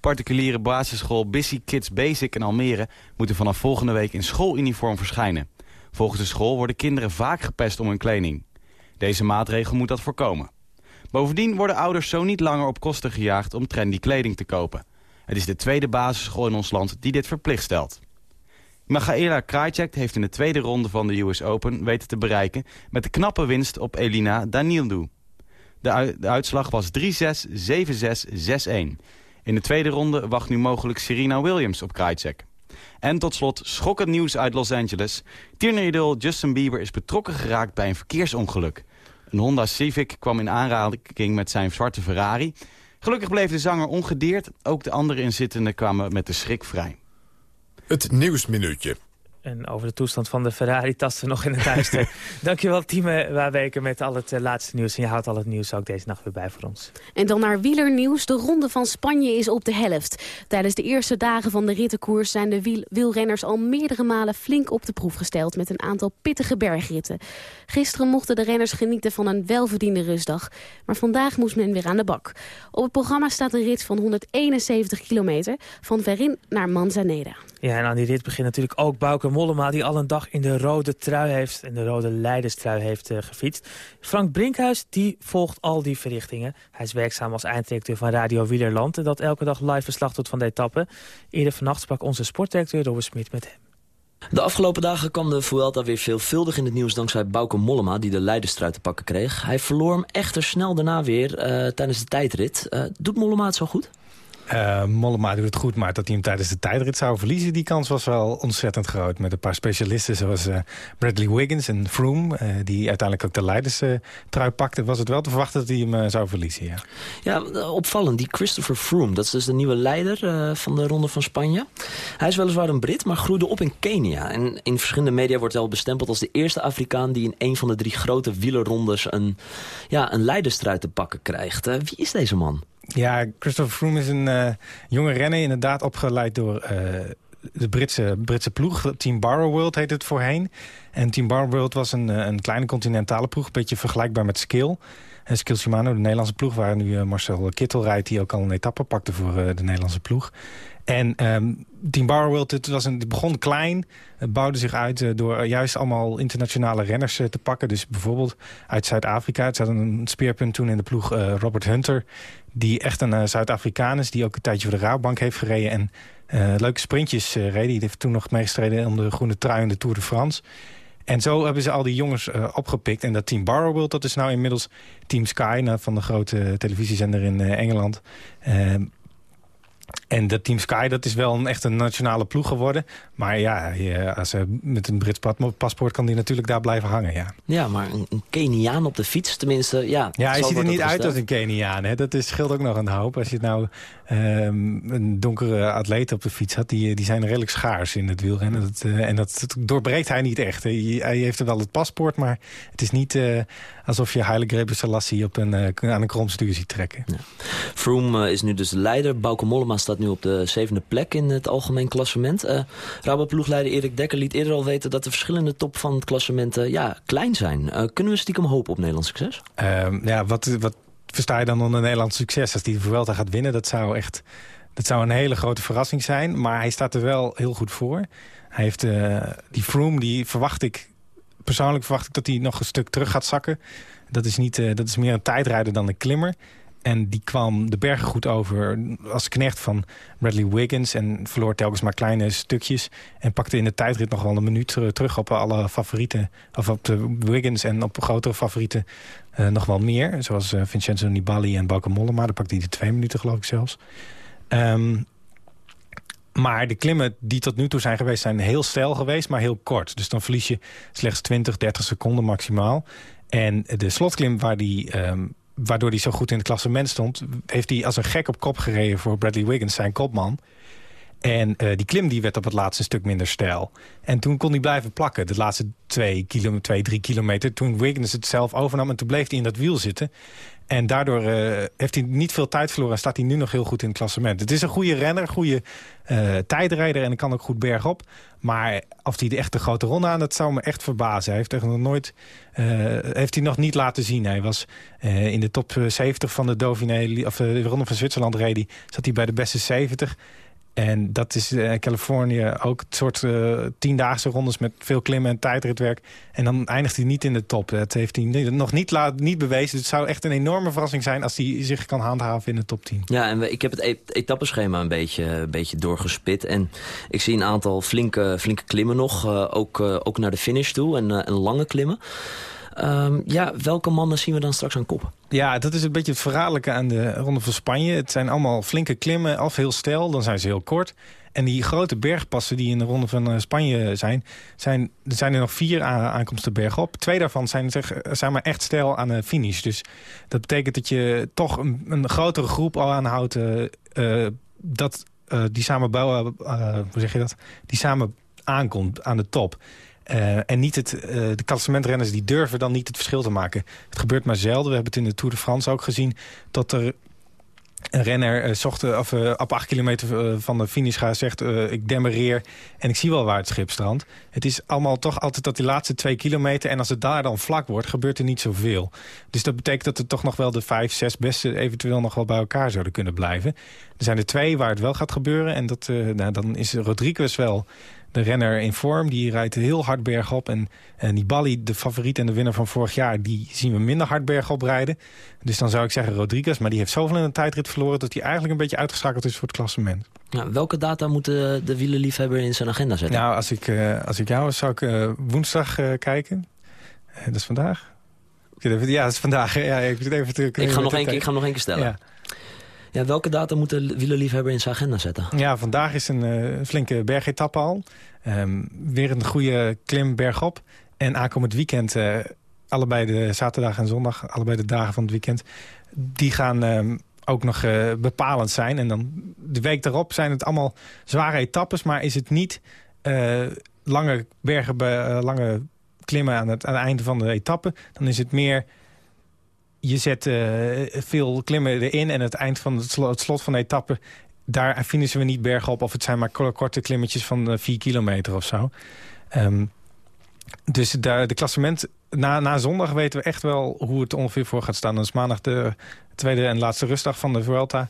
Speaker 2: particuliere, basisschool Bissy Kids Basic in Almere moeten vanaf volgende week in schooluniform verschijnen. Volgens de school worden kinderen vaak gepest om hun kleding. Deze maatregel moet dat voorkomen. Bovendien worden ouders zo niet langer op kosten gejaagd om trendy kleding te kopen. Het is de tweede basisschool in ons land die dit verplicht stelt. Michaela Krajcek heeft in de tweede ronde van de US Open weten te bereiken... met de knappe winst op Elina Danildu. De, de uitslag was 3-6, 7-6, 6-1. In de tweede ronde wacht nu mogelijk Serena Williams op Krajcek. En tot slot schokkend nieuws uit Los Angeles. Tierneridool Justin Bieber is betrokken geraakt bij een verkeersongeluk. Een Honda Civic kwam in aanraking met zijn zwarte Ferrari. Gelukkig bleef de zanger ongedeerd. Ook de andere inzittenden kwamen met de schrik vrij.
Speaker 4: Het Nieuwsminuutje.
Speaker 6: En over de toestand van de Ferrari tasten nog in het duister. [laughs] Dankjewel, Tieme Waarweken, met al het uh, laatste nieuws. En je houdt al het nieuws ook deze nacht weer bij voor ons.
Speaker 5: En dan naar wielernieuws. De Ronde van Spanje is op de helft. Tijdens de eerste dagen van de rittenkoers zijn de wiel wielrenners al meerdere malen flink op de proef gesteld... met een aantal pittige bergritten. Gisteren mochten de renners genieten van een welverdiende rustdag. Maar vandaag moest men weer aan de bak. Op het programma staat een rit van 171 kilometer... van Verin naar Manzaneda.
Speaker 6: Ja, en aan die rit begint natuurlijk ook Bouke Mollema... die al een dag in de rode trui heeft en de rode leiderstrui heeft uh, gefietst. Frank Brinkhuis die volgt al die verrichtingen. Hij is werkzaam als einddirecteur van Radio Wielerland... en dat elke dag live verslag doet van de etappe. Eerder vannacht sprak onze sportdirecteur Robert Smit met hem.
Speaker 13: De afgelopen dagen kwam de Vuelta weer veelvuldig in het nieuws dankzij Bauke Mollema, die de leiderstrui te pakken kreeg. Hij verloor hem echter snel daarna weer uh, tijdens de tijdrit. Doet Mollema het zo goed?
Speaker 14: Uh, Mollema doet het goed, maar dat hij hem tijdens de tijdrit zou verliezen... die kans was wel ontzettend groot. Met een paar specialisten zoals uh, Bradley Wiggins en Froome... Uh, die uiteindelijk ook de leiderstrui pakte... was het wel te verwachten dat hij hem zou verliezen, ja.
Speaker 13: Ja, opvallend. Die Christopher Froome, dat is dus de nieuwe leider van de Ronde van Spanje. Hij is weliswaar een Brit, maar groeide op in Kenia. En in verschillende media wordt hij bestempeld als de eerste Afrikaan... die in een van de drie grote wielerrondes een, ja, een leiderstrui te pakken krijgt. wie is deze man?
Speaker 14: Ja, Christopher Froome is een uh, jonge renner, inderdaad opgeleid door uh, de Britse, Britse ploeg. Team Barrow heet het voorheen. En Team Barrow was een, een kleine continentale ploeg, een beetje vergelijkbaar met Skill. En Skill Shimano, de Nederlandse ploeg, waar nu Marcel Kittel rijdt... die ook al een etappe pakte voor de Nederlandse ploeg. En um, Team Barworld, het, was een, het begon klein. Het bouwde zich uit door juist allemaal internationale renners te pakken. Dus bijvoorbeeld uit Zuid-Afrika. Het zat een speerpunt toen in de ploeg Robert Hunter. Die echt een Zuid-Afrikaan is. Die ook een tijdje voor de Rabobank heeft gereden. En leuke sprintjes reed. Die heeft toen nog meegestreden om de groene trui in de Tour de France. En zo hebben ze al die jongens opgepikt. En dat Team Barrow dat is nou inmiddels Team Sky... Nou, van de grote televisiezender in Engeland. Uh, en dat Team Sky, dat is wel een, echt een nationale ploeg geworden. Maar ja, je, als, met een Brits paspoort kan die natuurlijk daar blijven hangen, ja.
Speaker 13: Ja, maar een, een Keniaan op de fiets, tenminste, ja...
Speaker 14: Ja, hij ziet er niet uit als een Keniaan, hè. Dat is, scheelt ook nog een hoop. Als je nou um, een donkere atleet op de fiets had, die, die zijn redelijk schaars in het wielrennen. Dat, uh, en dat, dat, doorbreekt hij niet echt. Hij, hij, heeft er wel het paspoort, maar het is niet uh, alsof je Haile Gebrselassie op een, uh, aan een kromstuur ziet trekken. Ja.
Speaker 13: Froome is nu dus de leider. Bauke Mollema staat nu op de zevende plek in het algemeen klassement. Uh, Rabobank-ploegleider Erik Dekker liet eerder al weten dat de verschillende top van het klassement ja, klein zijn. kunnen we stiekem hopen op Nederlands succes?
Speaker 14: Ehm, ja, wat, wat versta je dan onder Nederlands succes? Als hij de Vuelta gaat winnen, dat zou echt... Dat zou een hele grote verrassing zijn. Maar hij staat er wel heel goed voor. Hij heeft uh, die Froome, die verwacht ik... Persoonlijk verwacht ik dat hij nog een stuk terug gaat zakken. Dat is, niet, uh, dat is meer een tijdrijder dan een klimmer. En die kwam de bergen goed over als knecht van Bradley Wiggins. En verloor telkens maar kleine stukjes. En pakte in de tijdrit nog wel een minuut terug op alle favorieten. Of op de Wiggins en op grotere favorieten uh, nog wel meer. Zoals uh, Vincenzo Nibali en Bauke Mollema. Daar pakte hij de twee minuten geloof ik zelfs. Um, Maar de klimmen die tot nu toe zijn geweest zijn heel stijl geweest, maar heel kort. Dus dan verlies je slechts 20, 30 seconden maximaal. En de slotklim waar die, ehm, waardoor hij zo goed in het klassement stond... heeft hij als een gek op kop gereden voor Bradley Wiggins, zijn kopman. En eh, die klim die werd op het laatste stuk minder stijl. En toen kon hij blijven plakken, de laatste twee, kilometer, twee drie kilometer... toen Wiggins het zelf overnam en toen bleef hij in dat wiel zitten. En daardoor uh, heeft hij niet veel tijd verloren... en staat hij nu nog heel goed in het klassement. Het is een goede renner, goede uh, tijdrijder... en hij kan ook goed bergop. Maar of hij de echte grote ronde aan, dat zou me echt verbazen. Hij heeft, nog nooit, uh, heeft hij nog niet laten zien. Hij was in de top 70 van de Dauphiné... of de Ronde van Zwitserland reed zat hij bij de beste 70... En dat is uh, Californië ook het soort uh, tiendaagse rondes met veel klimmen en tijdritwerk. En dan eindigt hij niet in de top. Dat heeft hij nog niet, niet bewezen. Het zou echt een enorme verrassing zijn als hij zich kan handhaven in de top 10.
Speaker 13: Ja, en ik heb het et etappeschema een beetje, een beetje doorgespit. En ik zie een aantal flinke, flinke klimmen nog. Uh, ook, ook naar de finish toe en, en lange klimmen. Um, ja, welke mannen zien we dan straks aan kop?
Speaker 14: Ja, dat is een beetje het verraderlijke aan de Ronde van Spanje. Het zijn allemaal flinke klimmen, af heel stijl, dan zijn ze heel kort. En die grote bergpassen die in de Ronde van Spanje zijn... zijn er zijn er nog vier aankomsten bergop. Twee daarvan zijn, zeg, maar echt stijl aan de finish. Dus dat betekent dat je toch een, een grotere groep al aanhoudt... Uh, uh, dat die samen bouwen, hoe zeg je dat? Die samen aankomt aan de top. Uh, en niet het, uh, de klassementrenners die durven dan niet het verschil te maken. Het gebeurt maar zelden. We hebben het in de Tour de France ook gezien... dat er een renner uh, zocht, of, op acht kilometer van de finish gaat zegt... ik demereer en ik zie wel waar het schip strandt. Het is allemaal toch altijd dat die laatste twee kilometer... en als het daar dan vlak wordt, gebeurt er niet zoveel. Dus dat betekent dat er toch nog wel de vijf, zes beste... eventueel nog wel bij elkaar zouden kunnen blijven. Er zijn er twee waar het wel gaat gebeuren. En dat, nou, dan is Rodriguez wel de renner in vorm. Die rijdt heel hard bergop. En, en Nibali, de favoriet en de winnaar van vorig jaar... die zien we minder hard bergop rijden. Dus dan zou ik zeggen Rodriguez. Maar die heeft zoveel in een tijdrit verloren... dat hij eigenlijk een beetje uitgeschakeld is voor het klassement.
Speaker 13: Nou, welke data moet de, de wielerliefhebber in zijn agenda zetten?
Speaker 14: Nou, als ik, uh, als ik jou was, zou ik uh, woensdag uh, kijken. dat is vandaag. Ja, dat is vandaag. Ja, ik, moet even terug,
Speaker 13: ik, ga nog één keer, ik ga nog één keer stellen. Ja. Ja, welke data moet de wielerliefhebber in zijn agenda zetten?
Speaker 14: Ja, vandaag is een uh, flinke bergetappe al. Um, weer een goede klim bergop. En aankomend weekend, uh, allebei de zaterdag en zondag, allebei de dagen van het weekend... die gaan um, ook nog uh, bepalend zijn. En dan de week daarop zijn het allemaal zware etappes... maar is het niet lange bergen, lange klimmen aan het, aan het einde van de etappe. Dan is het meer je zet uh, veel klimmen erin en het eind van het slot, van de etappe... daar finishen we niet bergop of het zijn maar korte klimmetjes van uh, vier kilometer of zo. Um, dus daar, de klassement, na, na zondag weten we echt wel hoe het ongeveer voor gaat staan. Dan is maandag de tweede en laatste rustdag van de Vuelta...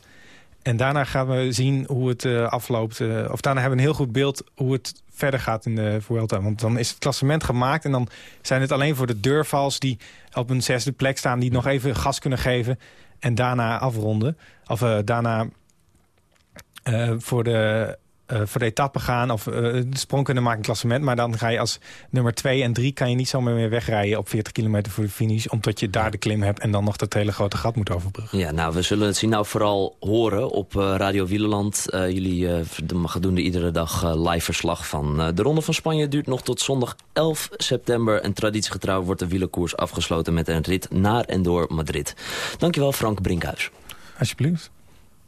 Speaker 14: En daarna gaan we zien hoe het uh, afloopt. Uh, of daarna hebben we een heel goed beeld hoe het verder gaat in de Vuelta. Want dan is het klassement gemaakt en dan zijn het alleen voor de deurvals... die op een zesde plek staan, die nog even gas kunnen geven... en daarna afronden. Of uh, daarna voor de uh, voor de etappe gaan of uh, de sprong kunnen maken in klassement. Maar dan ga je als nummer 2 en 3 kan je niet zomaar meer wegrijden op 40 kilometer voor de finish. Omdat je daar de klim hebt en dan nog dat hele grote gat moet overbruggen.
Speaker 13: Ja, nou we zullen het zien nou vooral horen op uh, Radio Wielerland. jullie doen er iedere dag live verslag van. de Ronde van Spanje duurt nog tot zondag 11 september. En traditiegetrouw wordt de wielerkoers afgesloten met een rit naar en door Madrid. Dankjewel Frank Brinkhuis.
Speaker 14: Alsjeblieft.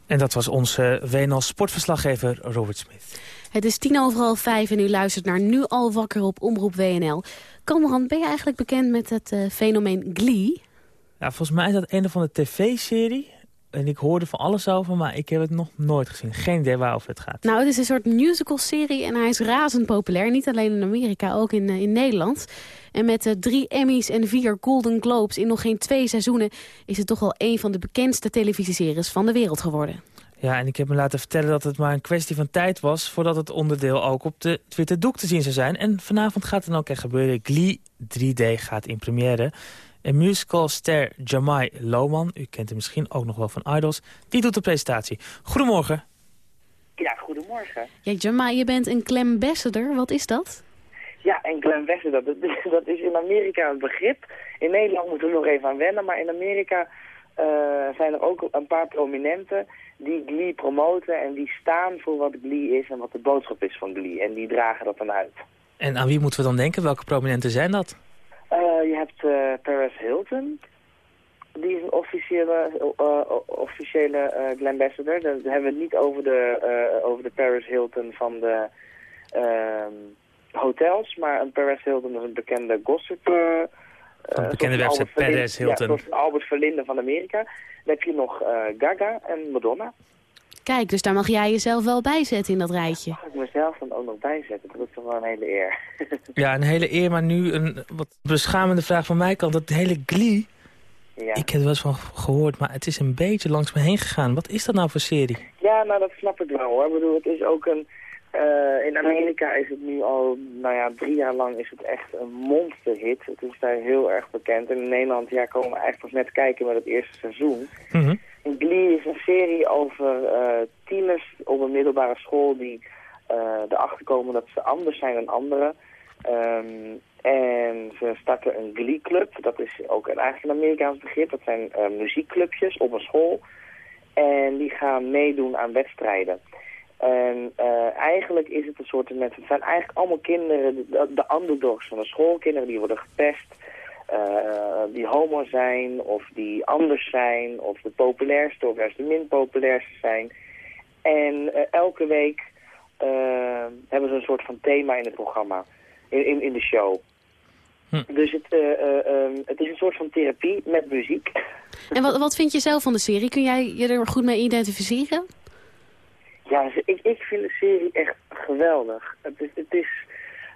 Speaker 6: En dat was onze WNL sportverslaggever Robert Smith.
Speaker 5: Het is tien over half vijf en u luistert naar Nu al wakker op Omroep WNL. Kameran, ben je eigenlijk bekend met het uh, fenomeen Glee?
Speaker 6: Ja, volgens mij is dat een van de tv-serie. En ik hoorde van alles over, maar ik heb het nog nooit gezien. Geen idee waarover het gaat.
Speaker 5: Nou, het is een soort musical-serie en hij is razend populair. Niet alleen in Amerika, ook in, uh, in Nederland. En met uh, drie Emmys en vier Golden Globes in nog geen twee seizoenen... is het toch wel een van de bekendste televisieseries van de wereld geworden.
Speaker 6: Ja, en ik heb me laten vertellen dat het maar een kwestie van tijd was... voordat het onderdeel ook op de Twitter-doek te zien zou zijn. En vanavond gaat het dan ook echt gebeuren. Glee 3D gaat in première. En musicalster Jamai Lohman, u kent hem misschien ook nog wel van Idols... die doet de presentatie. Goedemorgen.
Speaker 15: Ja, goedemorgen.
Speaker 5: Ja, Jamai, je bent een Glambassador. Wat is dat?
Speaker 15: Ja, en Glambassador, dat, [laughs] dat is in Amerika een begrip. In Nederland moeten we nog even aan wennen, maar in Amerika eh, zijn er ook een paar prominenten die Glee promoten en die staan voor wat Glee is en wat de boodschap is van Glee. En die dragen dat dan uit.
Speaker 6: En aan wie moeten we dan denken? Welke prominenten zijn dat?
Speaker 15: Eh, je hebt eh, Paris Hilton. Die is een officiële, eh, officiële eh Glen Ambassador. Dan hebben we het niet over de, over de Paris Hilton van de ehm, hotels. Maar een Paris Hilton is een bekende gossip...
Speaker 6: Van de bekende
Speaker 15: zoals
Speaker 6: website Paris Hilton.
Speaker 15: Ja, Albert Verlinde van Amerika. Dan heb je nog eh, Gaga en Madonna.
Speaker 5: Kijk, dus daar mag jij jezelf wel bij zetten in dat rijtje.
Speaker 15: Mag ik mezelf dan ook nog bijzetten? Dat is toch wel een hele eer. [laughs]
Speaker 6: Ja, een hele eer, maar nu een wat beschamende vraag van mij kant. Dat hele Glee,
Speaker 15: ja.
Speaker 6: ik heb er wel eens van gehoord, maar het is een beetje langs me heen gegaan. Wat is dat nou voor serie?
Speaker 15: Ja, nou dat snap ik wel hoor. Ik bedoel, het is ook een... eh, in Amerika is het nu al, nou ja, drie jaar lang is het echt een monsterhit. Het is daar heel erg bekend. En in Nederland, ja, komen we eigenlijk pas net kijken met het eerste seizoen. En Glee is een serie over eh, tieners op een middelbare school die eh, erachter komen dat ze anders zijn dan anderen. Ehm, en ze starten een Glee Club. Dat is ook een, eigenlijk een Amerikaans begrip. Dat zijn eh, muziekclubjes op een school. En die gaan meedoen aan wedstrijden. En eigenlijk is het een soort... Het zijn eigenlijk allemaal kinderen, de, de van de school. Kinderen die worden gepest. Eh, die homo zijn of die anders zijn. Of de populairste of juist de min populairste zijn. En eh, elke week eh, hebben ze een soort van thema in het programma. In, in, in de show. Dus het, eh, eh, ehm, het is een soort van therapie met muziek.
Speaker 5: En wat, wat vind je zelf van de serie? Kun jij je er goed mee identificeren?
Speaker 15: Ja, ik, ik vind de serie echt geweldig. Het is, het is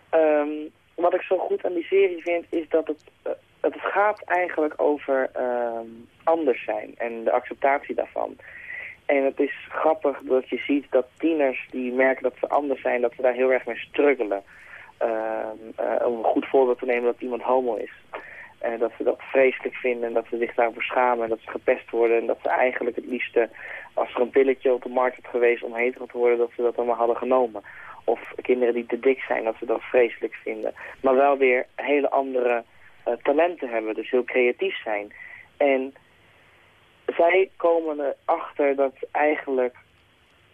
Speaker 15: ehm, wat ik zo goed aan die serie vind, is dat het, eh, het gaat eigenlijk over ehm, anders zijn en de acceptatie daarvan. En het is grappig dat je ziet dat tieners die merken dat ze anders zijn, dat ze daar heel erg mee struggelen. Ehm, eh, om een goed voorbeeld te nemen dat iemand homo is. En dat ze dat vreselijk vinden en dat ze zich daarvoor schamen en dat ze gepest worden. En dat ze eigenlijk het liefste, als er een pilletje op de markt had geweest om hetero te worden, dat ze dat allemaal hadden genomen. Of kinderen die te dik zijn, dat ze dat vreselijk vinden. Maar wel weer hele andere eh, talenten hebben, dus heel creatief zijn. En zij komen erachter dat eigenlijk,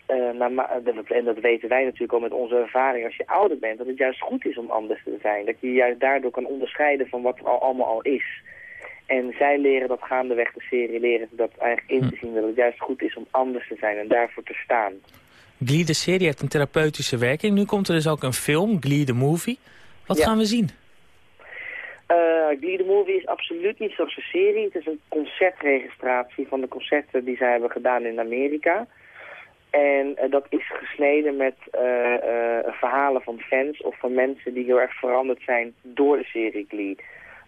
Speaker 15: eh, naarma- en dat weten wij natuurlijk al met onze ervaring als je ouder bent, dat het juist goed is om anders te zijn. Dat je juist daardoor kan onderscheiden van wat er al allemaal al is. En zij leren dat gaandeweg de serie, leren ze dat eigenlijk in te zien, dat het juist goed is om anders te zijn en daarvoor te staan.
Speaker 6: Glee, de serie, heeft een therapeutische werking. Nu komt er dus ook een film, Glee the Movie. Wat
Speaker 15: Ja.
Speaker 6: gaan we zien?
Speaker 15: Eh Glee the Movie is absoluut niet een serie. Het is een concertregistratie van de concerten die zij hebben gedaan in Amerika. En eh, dat is gesneden met eh, verhalen van fans of van mensen die heel erg veranderd zijn door de serie Glee.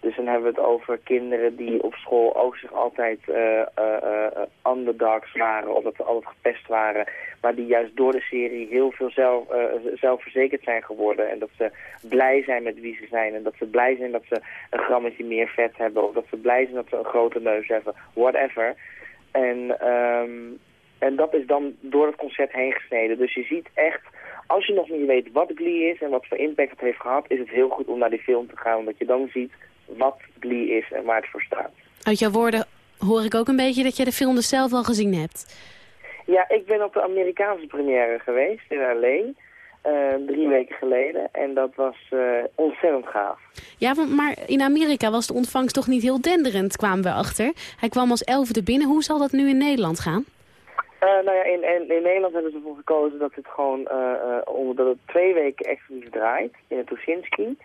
Speaker 15: Dus dan hebben we het over kinderen die op school ook zich altijd eh, underdogs waren of dat ze altijd gepest waren. Maar die juist door de serie heel veel zelf, eh, zelfverzekerd zijn geworden. En dat ze blij zijn met wie ze zijn. En dat ze blij zijn dat ze een grammetje meer vet hebben. Of dat ze blij zijn dat ze een grote neus hebben. Whatever. En, ehm, en dat is dan door het concert heen gesneden. Dus je ziet echt, als je nog niet weet wat Glee is en wat voor impact het heeft gehad, is het heel goed om naar die film te gaan. Omdat je dan ziet wat Glee is en waar het voor staat.
Speaker 5: Uit jouw woorden hoor ik ook een beetje dat jij de film dus zelf al gezien hebt.
Speaker 15: Ja, ik ben op de Amerikaanse première geweest in L.A. eh, drie weken geleden. En dat was eh, ontzettend gaaf.
Speaker 5: Ja, want- maar in Amerika was de ontvangst toch niet heel denderend, kwamen we achter. Hij kwam als elfde binnen. Hoe zal dat nu in Nederland gaan?
Speaker 15: Eh, nou ja, in, in, in Nederland hebben ze ervoor gekozen dat het gewoon het twee weken exclusief draait in het Tuschinski.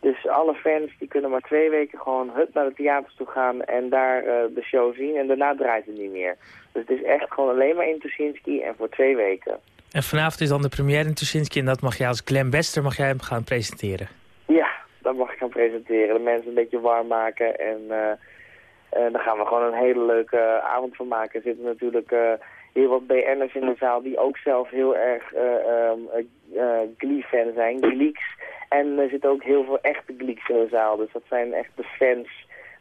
Speaker 15: Dus alle fans die kunnen maar twee weken gewoon hup naar de theaters toe gaan en daar eh, de show zien. En daarna draait het niet meer. Dus het is echt gewoon alleen maar in Tuschinski en voor twee weken.
Speaker 6: En vanavond is dan de première in Tuschinski... en dat mag jij als Glenn Bester mag jij hem gaan presenteren.
Speaker 15: Ja, dat mag ik gaan presenteren. De mensen een beetje warm maken. En uh, uh, daar gaan we gewoon een hele leuke avond van maken. Er zitten natuurlijk uh, heel wat BN'ers in de zaal die ook zelf heel erg um, Glee-fan zijn. Gleeks. En er zitten ook heel veel echte Gleeks in de zaal. Dus dat zijn echt de fans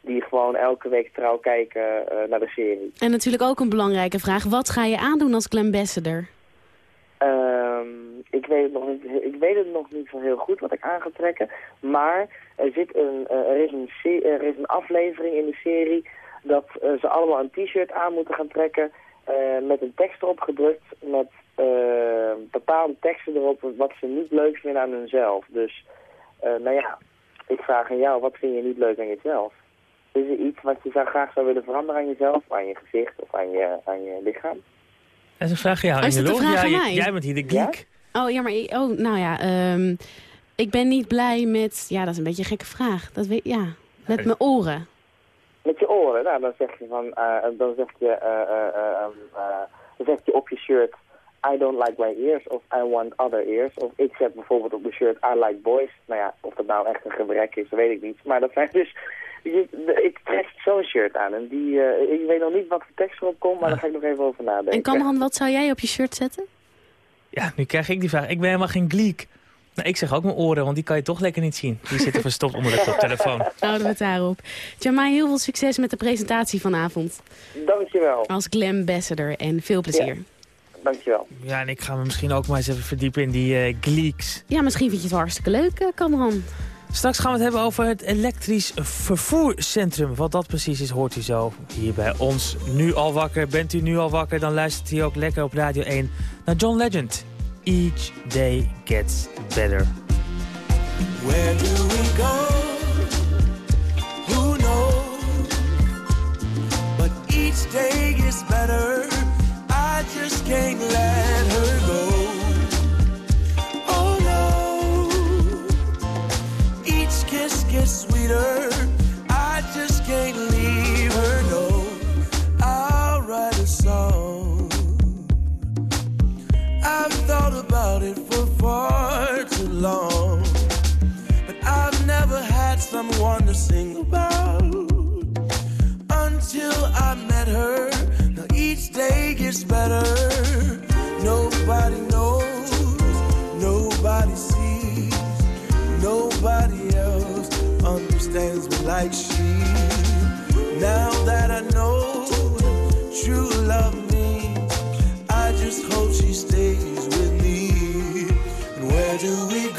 Speaker 15: die gewoon elke week trouw kijken naar de serie.
Speaker 5: En natuurlijk ook een belangrijke vraag. Wat ga je aandoen als Glenn Ambassador?
Speaker 15: Um, ik, weet het nog niet, ik weet het nog niet zo heel goed wat ik aan ga trekken. Maar er, zit een, uh, er, is een er is een aflevering in de serie dat eh, ze allemaal een t-shirt aan moeten gaan trekken eh, met een tekst erop gedrukt met eh, bepaalde teksten erop wat ze niet leuk vinden aan hunzelf. Dus, eh, nou ja, ik vraag aan jou, wat vind je niet leuk aan jezelf? Is er iets wat je zou graag zou willen veranderen aan jezelf, aan je gezicht of aan je, aan je lichaam?
Speaker 6: Een vraag aan jou,
Speaker 5: Oh, is dat
Speaker 6: Ja,
Speaker 5: aan
Speaker 6: jij-
Speaker 5: mij?
Speaker 6: Jij bent hier de geek.
Speaker 5: Oh, ja, maar... Oh, nou ja, ehm, ik ben niet blij met... Ja, dat is een beetje een gekke vraag. Dat weet, ja, met mijn oren.
Speaker 15: Met je oren, nou, dan zeg je van, eh, dan zeg je, eh, eh, eh, ehm, eh, dan zeg je op je shirt, I don't like my ears, of I want other ears. Of ik zet bijvoorbeeld op mijn shirt, I like boys. Nou ja, of dat nou echt een gebrek is, weet ik niet. Maar dat zijn dus, je- de- ik trek zo'n shirt aan en die, eh, ik weet nog niet wat voor tekst erop komt, maar daar ga ik nog even over nadenken.
Speaker 5: En Kamran, wat zou jij op je shirt zetten?
Speaker 6: Ja, nu krijg ik die vraag. Ik ben helemaal geen gleek. Nou, ik zeg ook mijn oren, want die kan je toch lekker niet zien. Die zitten verstopt onder de [laughs] koptelefoon.
Speaker 5: Houden we het daarop. Jamai, heel veel succes met de presentatie vanavond.
Speaker 15: Dankjewel.
Speaker 5: Als Glam en veel plezier.
Speaker 15: Dankjewel.
Speaker 6: Ja, en ik ga me misschien ook maar eens even verdiepen in die eh gleeks.
Speaker 5: Ja, misschien vind je het wel hartstikke leuk, eh, Kamran.
Speaker 6: Straks gaan we het hebben over het elektrisch vervoercentrum. Wat dat precies is, hoort u zo hier bij ons. Nu al wakker. Bent u nu al wakker, dan luistert u ook lekker op Radio 1 naar John Legend. Each day gets better.
Speaker 12: Where do we go? Who knows? But each day gets better. I just can't let her go. Oh no. Each kiss gets sweeter. But I've never had someone to sing about until I met her. Now each day gets better. Nobody knows, nobody sees, nobody else understands me like she. Now that I know true love means, I just hope she stays with me. And where do we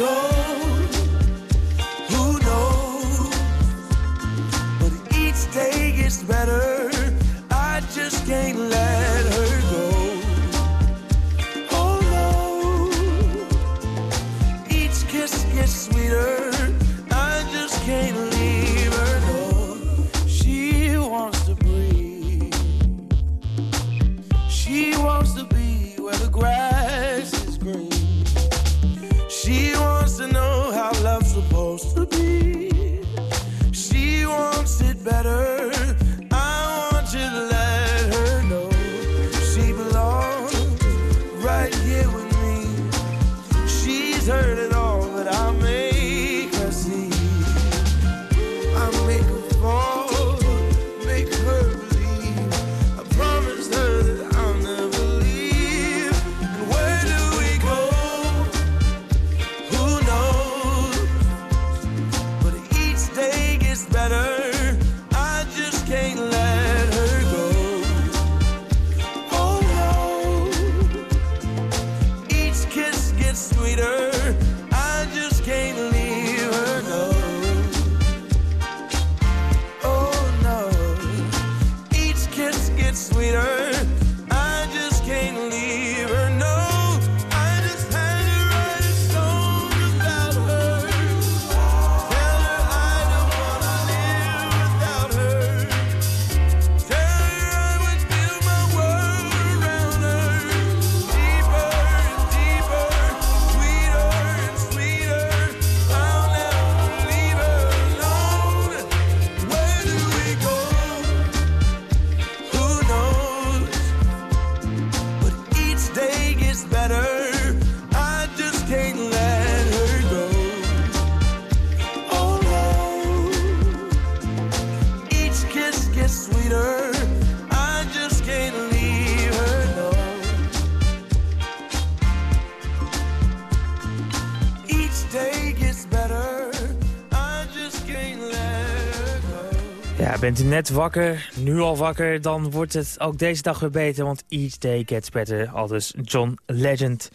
Speaker 6: bent u net wakker, nu al wakker, dan wordt het ook deze dag weer beter. Want each day gets better, al dus John Legend.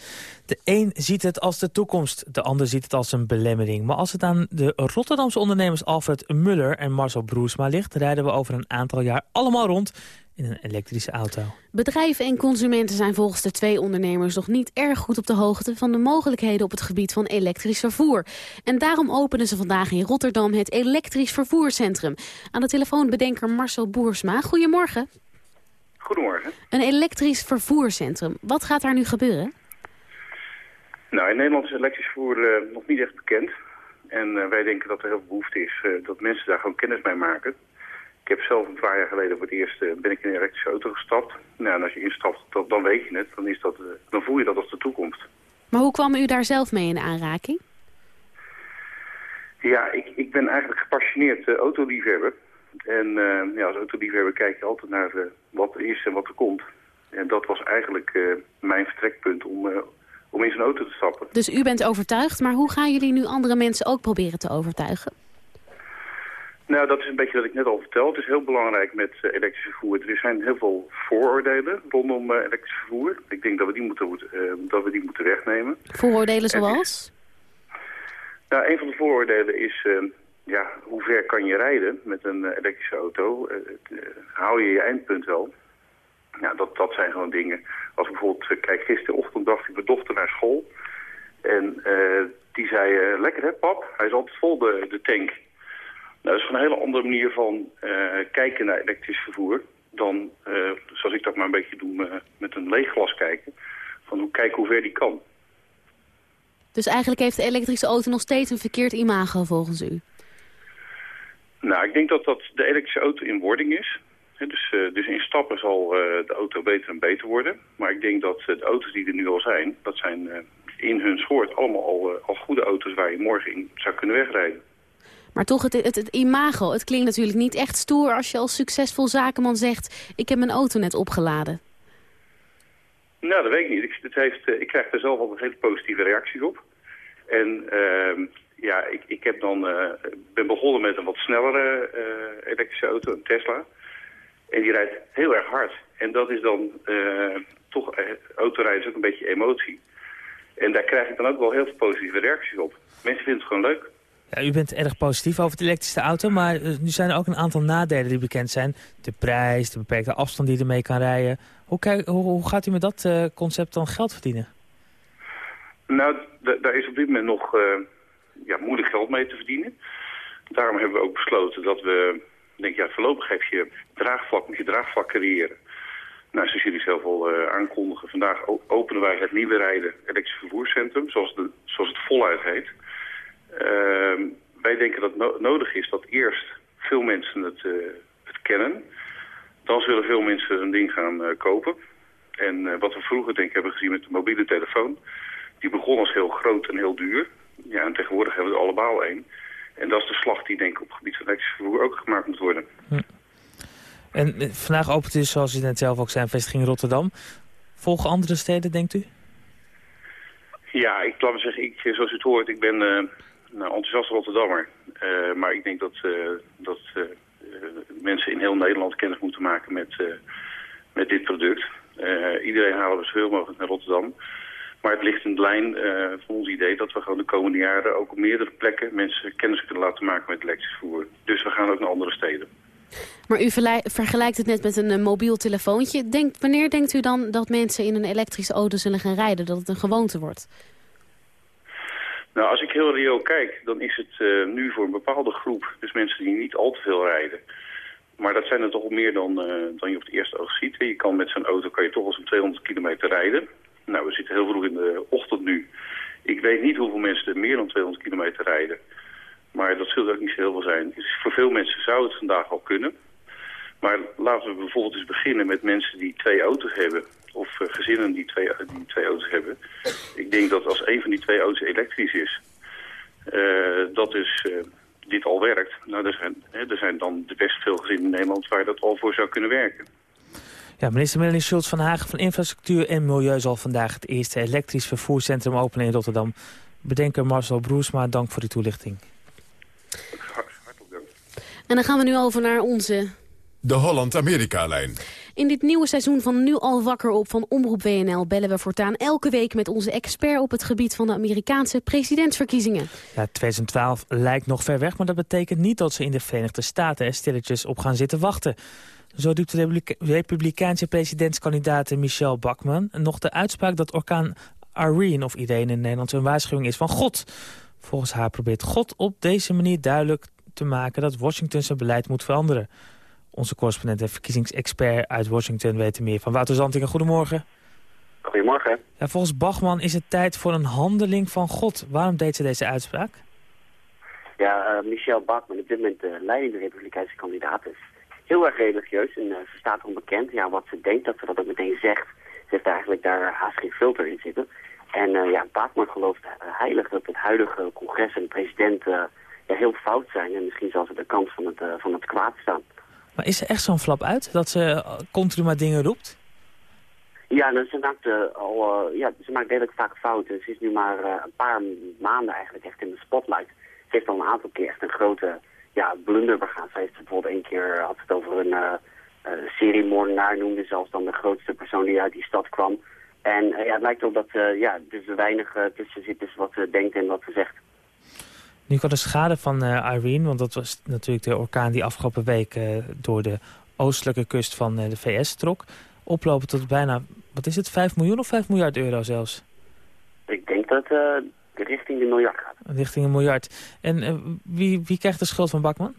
Speaker 6: De een ziet het als de toekomst, de ander ziet het als een belemmering. Maar als het aan de Rotterdamse ondernemers Alfred Muller en Marcel Broersma ligt... rijden we over een aantal jaar allemaal rond in een elektrische auto.
Speaker 5: Bedrijven en consumenten zijn volgens de twee ondernemers nog niet erg goed op de hoogte van de mogelijkheden op het gebied van elektrisch vervoer. En daarom openen ze vandaag in Rotterdam het elektrisch vervoercentrum. Aan de telefoon bedenker Marcel Boersma. Goedemorgen.
Speaker 16: Goedemorgen.
Speaker 5: Een elektrisch vervoercentrum. Wat gaat daar nu gebeuren?
Speaker 16: Nou, in Nederland is elektrisch vervoer uh, nog niet echt bekend. En uh, wij denken dat er heel veel behoefte is uh, dat mensen daar gewoon kennis mee maken. Ik heb zelf een paar jaar geleden voor het eerst uh, ben ik in een elektrische auto gestapt. Nou, en als je instapt, dat, dan weet je het. Dan, is dat, uh, dan voel je dat als de toekomst.
Speaker 5: Maar hoe kwam u daar zelf mee in aanraking?
Speaker 16: Ja, ik, ik ben eigenlijk gepassioneerd uh, autoliefhebber. En ja, als autoliefhebber kijk je altijd naar wat er is en wat er komt. En dat was eigenlijk mijn vertrekpunt om, om in zo'n auto te stappen.
Speaker 5: Dus u bent overtuigd, maar hoe gaan jullie nu andere mensen ook proberen te overtuigen?
Speaker 16: Nou, dat is een beetje wat ik net al vertelde. Het is heel belangrijk met uh, elektrisch vervoer. Er zijn heel veel vooroordelen rondom uh, elektrisch vervoer. Ik denk dat we die moeten, uh, dat we die moeten wegnemen.
Speaker 5: Vooroordelen zoals?
Speaker 16: nou, een van de vooroordelen is... ja, hoe ver kan je rijden met een elektrische auto? hou je je eindpunt wel? Ja, dat, dat zijn gewoon dingen. Als bijvoorbeeld, kijk, gisterochtend bracht ik mijn dochter naar school. En die zei, lekker hè pap? Hij is altijd vol de, de tank. Nou, dat is een hele andere manier van uh, kijken naar elektrisch vervoer dan, uh, zoals ik dat maar een beetje doe, uh, met een leeg glas kijken. Van hoe kijken hoe ver die kan.
Speaker 5: Dus eigenlijk heeft de elektrische auto nog steeds een verkeerd imago volgens u?
Speaker 16: Nou, ik denk dat dat de elektrische auto in wording is. Dus, dus in stappen zal de auto beter en beter worden. Maar ik denk dat de auto's die er nu al zijn, dat zijn in hun soort allemaal al, al goede auto's waar je morgen in zou kunnen wegrijden.
Speaker 5: Maar toch, het, het, het, imago, het klinkt natuurlijk niet echt stoer als je als succesvol zakenman zegt... ik heb mijn auto net opgeladen.
Speaker 16: Nou, dat weet ik niet. Ik, het heeft, ik krijg er zelf altijd hele positieve reacties op. En uh, ja, ik, ik heb dan, uh, ben begonnen met een wat snellere uh, elektrische auto, een Tesla. En die rijdt heel erg hard. En dat is dan toch, autorijden is ook een beetje emotie. En daar krijg ik dan ook wel heel veel positieve reacties op. Mensen vinden het gewoon leuk.
Speaker 6: Ja, u bent erg positief over de elektrische auto, maar uh, nu zijn er ook een aantal nadelen die bekend zijn. De prijs, de beperkte afstand die ermee kan rijden. Hoe, hoe, gaat u met dat uh, concept dan geld verdienen?
Speaker 16: Nou, daar is op dit moment nog uh, ja, moeilijk geld mee te verdienen. Daarom hebben we ook besloten dat we, denk ja, voorlopig heb je draagvlak, moet je draagvlak creëren. Nou, zoals jullie zelf al aankondigen, vandaag openen wij het nieuwe rijden elektrisch vervoerscentrum, zoals, de, zoals het voluit heet. Uh, wij denken dat no nodig is dat eerst veel mensen het, uh, het, kennen. Dan zullen veel mensen een ding gaan uh, kopen. En uh, wat we vroeger denk ik hebben gezien met de mobiele telefoon... die begon als heel groot en heel duur. Ja, en tegenwoordig hebben we er allemaal één. En dat is de slag die denk ik op het gebied van elektrisch vervoer ook gemaakt moet worden.
Speaker 6: Hm. En vandaag opent dus, zoals u net zelf ook zei, een vestiging in Rotterdam. Volgen andere steden, denkt u?
Speaker 16: Ja, ik laat me zeggen, ik, zoals u het hoort, ik ben nou, enthousiast Rotterdammer. Uh, maar ik denk dat, uh, dat uh, mensen in heel Nederland kennis moeten maken met, met dit product. iedereen halen we zoveel mogelijk naar Rotterdam. Maar het ligt in de lijn van ons idee dat we gewoon de komende jaren ook op meerdere plekken mensen kennis kunnen laten maken met elektrisch vervoer. Dus we gaan ook naar andere steden.
Speaker 5: Maar u vergelijkt het net met een mobiel telefoontje. Wanneer denkt u dan dat mensen in een elektrische auto zullen gaan rijden? Dat het een gewoonte wordt?
Speaker 16: Nou, als ik heel reëel kijk, dan is het uh, nu voor een bepaalde groep, dus mensen die niet al te veel rijden. Maar dat zijn er toch meer dan, uh, dan je op het eerste oog ziet. Je kan met zo'n auto kan je toch al zo'n 200 kilometer rijden. Nou, we zitten heel vroeg in de ochtend nu. Ik weet niet hoeveel mensen er meer dan 200 kilometer rijden. Maar dat zult ook niet zo heel veel zijn. Dus voor veel mensen zou het vandaag al kunnen. Maar laten we bijvoorbeeld eens beginnen met mensen die twee auto's hebben. Of uh, gezinnen die twee, die twee auto's hebben. Ik denk dat als een van die twee auto's elektrisch is, uh, dat dus uh, dit al werkt. Nou, er zijn, hè, er zijn dan best veel gezinnen in Nederland waar dat al voor zou kunnen werken.
Speaker 6: Ja, minister Melanie Schultz van Hagen van Infrastructuur en Milieu zal vandaag het eerste elektrisch vervoerscentrum openen in Rotterdam. Bedenker Marcel Broersma, dank voor die toelichting.
Speaker 5: En dan gaan we nu over naar onze...
Speaker 4: De Holland-Amerika-lijn.
Speaker 5: In dit nieuwe seizoen van Nu al wakker op van Omroep WNL... bellen we voortaan elke week met onze expert op het gebied van de Amerikaanse presidentsverkiezingen.
Speaker 6: Ja, 2012 lijkt nog ver weg, maar dat betekent niet dat ze in de Verenigde Staten er stilletjes op gaan zitten wachten. Zo doet de Republike Republikeinse presidentskandidaat Michelle Bachmann nog de uitspraak dat orkaan Irene, of Irene in Nederland, een waarschuwing is van God. Volgens haar probeert God op deze manier duidelijk te maken dat Washington zijn beleid moet veranderen. Onze correspondent en verkiezingsexpert uit Washington weet er meer van. Wouter Zantingen, goedemorgen.
Speaker 17: Goedemorgen.
Speaker 6: Ja, volgens Bachman is het tijd voor een handeling van God. Waarom deed ze deze uitspraak?
Speaker 17: Ja, uh, Michelle Bachman, op dit moment de leidende republikeinse kandidaat, is heel erg religieus en uh, ze staat onbekend. Ja, wat ze denkt dat ze dat ook meteen zegt. Ze heeft eigenlijk daar haast geen filter in zitten. En uh, ja, Bachman gelooft heilig dat het huidige congres en de president ja, heel fout zijn. En misschien zelfs de kant van het, van het kwaad staan.
Speaker 6: Maar is er echt zo'n flap uit, dat ze continu maar dingen roept?
Speaker 17: Ja, nou, ze, maakt, uh, al, uh, ja, ze maakt redelijk vaak fouten. Ze is nu maar uh, een paar maanden eigenlijk echt in de spotlight. Ze heeft al een aantal keer echt een grote ja, blunder begaan. Ze heeft bijvoorbeeld een keer had het over een seriemoordenaar, noemde zelfs dan de grootste persoon die uit die stad kwam. En ja, het lijkt erop dat ja, dus weinig tussen zit tussen wat ze denkt en wat ze zegt.
Speaker 6: Nu kan de schade van uh, Irene, want dat was natuurlijk de orkaan die afgelopen week uh, door de oostelijke kust van uh, de VS trok, oplopen tot bijna, wat is het, 5 miljoen of 5 miljard euro zelfs?
Speaker 17: Ik denk dat het richting de miljard gaat.
Speaker 6: Richting een miljard. En wie, wie krijgt de schuld van Bakman?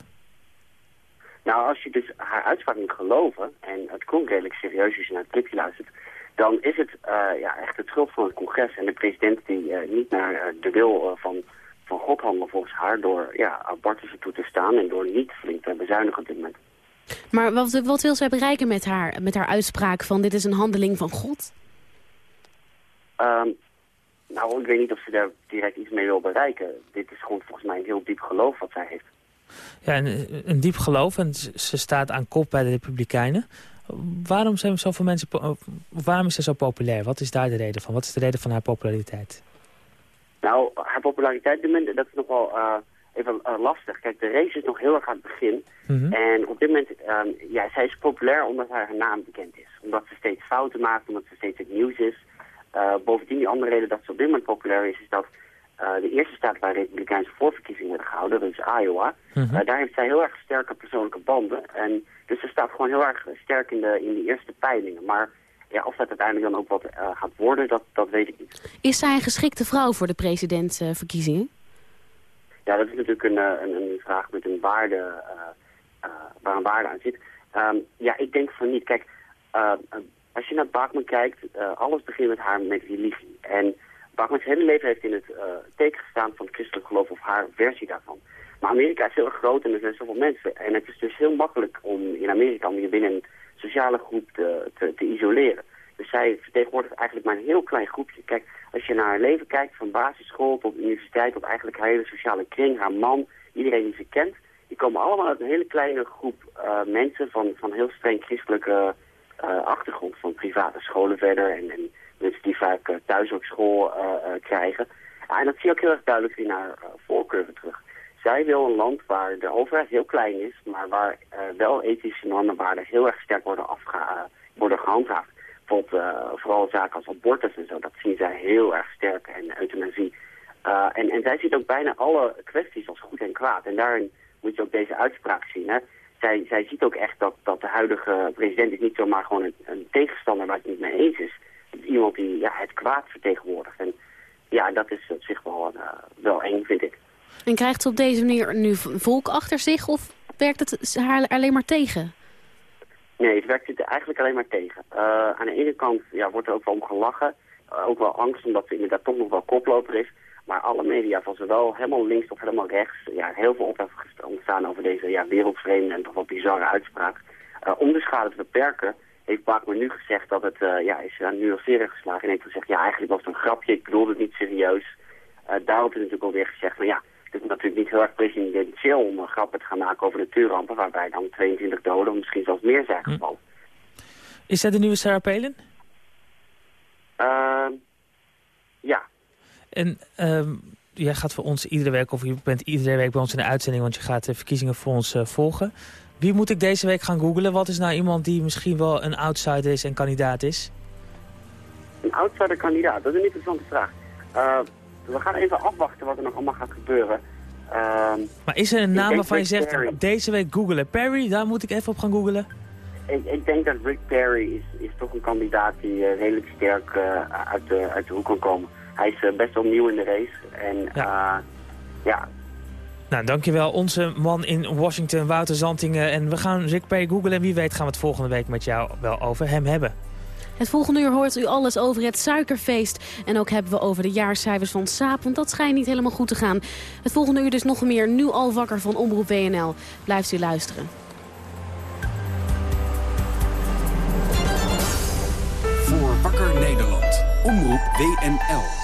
Speaker 17: Nou, als je dus haar uitspraak moet geloven, en het klonk redelijk serieus als je naar het clipje luistert, dan is het ja, echt de schuld van het congres en de president die niet naar de wil van van God handelen volgens haar door ja, abortussen toe te staan en door niet flink te bezuinigen op dit moment.
Speaker 5: Maar wat, wat wil zij bereiken met haar, met haar uitspraak van dit is een handeling van God?
Speaker 17: Um, nou, ik weet niet of ze daar direct iets mee wil bereiken. Dit is gewoon volgens mij een heel diep geloof wat zij heeft.
Speaker 6: Ja, een, een diep geloof en ze staat aan kop bij de Republikeinen. Waarom zijn zoveel mensen, waarom is ze zo populair? Wat is daar de reden van? Wat is de reden van haar populariteit?
Speaker 17: Nou, haar populariteit, dat is nog wel uh, even uh, lastig. Kijk, de race is nog heel erg aan het begin.
Speaker 6: Mhm.
Speaker 17: Mm -hmm. En op dit moment, um, ja, zij is populair omdat haar naam bekend is. Omdat ze steeds fouten maakt, omdat ze steeds het nieuws is. Uh, bovendien, die andere reden dat ze op dit moment populair is, is dat de eerste staat waar republikeinse voorverkiezingen worden gehouden, dat is Iowa.
Speaker 6: Mhm.
Speaker 17: Mm -hmm. daar heeft zij heel erg sterke persoonlijke banden. En dus ze staat gewoon heel erg sterk in de, in de eerste peilingen. Maar ja, of dat uiteindelijk dan ook wat uh, gaat worden, dat, dat weet ik niet.
Speaker 5: Is zij een geschikte vrouw voor de presidentsverkiezingen?
Speaker 17: ja, dat is natuurlijk een, een, een vraag met een waarde, uh, waar een waarde aan zit. Um, ja, ik denk van niet. Kijk, als je naar Bachman kijkt, alles begint met haar met religie. En Bachmans hele leven heeft in het teken gestaan van het christelijk geloof of haar versie daarvan. Maar Amerika is heel erg groot en er zijn zoveel mensen. En het is dus heel makkelijk om in Amerika om je binnen sociale groep te, te, te, isoleren. Dus zij vertegenwoordigt eigenlijk maar een heel klein groepje. Kijk, als je naar haar leven kijkt, van basisschool tot universiteit, tot eigenlijk haar hele sociale kring, haar man, iedereen die ze kent, die komen allemaal uit een hele kleine groep uh, mensen van, van heel streng christelijke uh, achtergrond, van private scholen verder en, en mensen die vaak uh, thuis ook school krijgen. Ja, en dat zie je ook heel erg duidelijk in haar voorkeuren terug. Zij wil een land waar de overheid heel klein is, maar waar uh, wel ethische normen waarden heel erg sterk worden, afge worden gehandhaafd. Bijvoorbeeld uh, vooral zaken als abortus en zo, dat zien zij heel erg sterk en euthanasie. Uh, en, en zij ziet ook bijna alle kwesties als goed en kwaad. En daarin moet je ook deze uitspraak zien. Hè. Zij, zij ziet ook echt dat, dat de huidige president is niet zomaar gewoon een, een tegenstander waar het niet mee eens is. Is iemand die ja, het kwaad vertegenwoordigt. En ja, dat is op zich wel, wel eng, vind ik.
Speaker 5: En krijgt ze op deze manier nu volk achter zich of werkt het haar alleen maar tegen?
Speaker 17: Nee, het werkt het eigenlijk alleen maar tegen. Uh, aan de ene kant ja, wordt er ook wel om gelachen. Uh, ook wel angst omdat ze inderdaad toch nog wel koploper is. Maar alle media van zowel helemaal links tot helemaal rechts... Ja, heel veel ophef ontstaan over deze ja, wereldvreemde en toch wel bizarre uitspraak. Uh, om de schade te beperken heeft Bachman nu gezegd dat het... ja, is aan nuanceren geslagen en heeft gezegd... ja, eigenlijk was het een grapje, ik bedoelde het niet serieus. daarop is natuurlijk alweer gezegd van ja... Het is natuurlijk niet heel erg presidentieel om grappen te gaan maken over natuurrampen... waarbij dan 22 doden of misschien zelfs meer zijn gevallen.
Speaker 6: Is dat de nieuwe Sarah Palin?
Speaker 17: Uh, ja.
Speaker 6: En uh, jij gaat voor ons iedere week, of je bent iedere week bij ons in de uitzending... want je gaat de verkiezingen voor ons eh, volgen. Wie moet ik deze week gaan googlen? Wat is nou iemand die misschien wel een outsider is en kandidaat is?
Speaker 17: Een outsider kandidaat, dat is een interessante vraag. We gaan even afwachten wat er nog allemaal gaat gebeuren. Uh,
Speaker 6: maar is er een naam waarvan je zegt,
Speaker 17: Perry.
Speaker 6: deze week googelen? Perry, daar moet ik even op gaan googelen?
Speaker 17: Ik, ik denk dat Rick Perry is, is toch een kandidaat die uh, redelijk sterk uh, uit, de, uit de hoek kan komen. Hij is uh, best wel nieuw in de race. En ja. ja.
Speaker 6: Nou, dankjewel. Onze man in Washington, Wouter Zantingen. En we gaan Rick Perry googlen. En wie weet gaan we het volgende week met jou wel over hem hebben.
Speaker 5: Het volgende uur hoort u alles over het suikerfeest. En ook hebben we over de jaarcijfers van Saap, want dat schijnt niet helemaal goed te gaan. Het volgende uur dus nog meer Nu al wakker van Omroep WNL. Blijft u luisteren.
Speaker 18: Voor Wakker Nederland. Omroep WNL.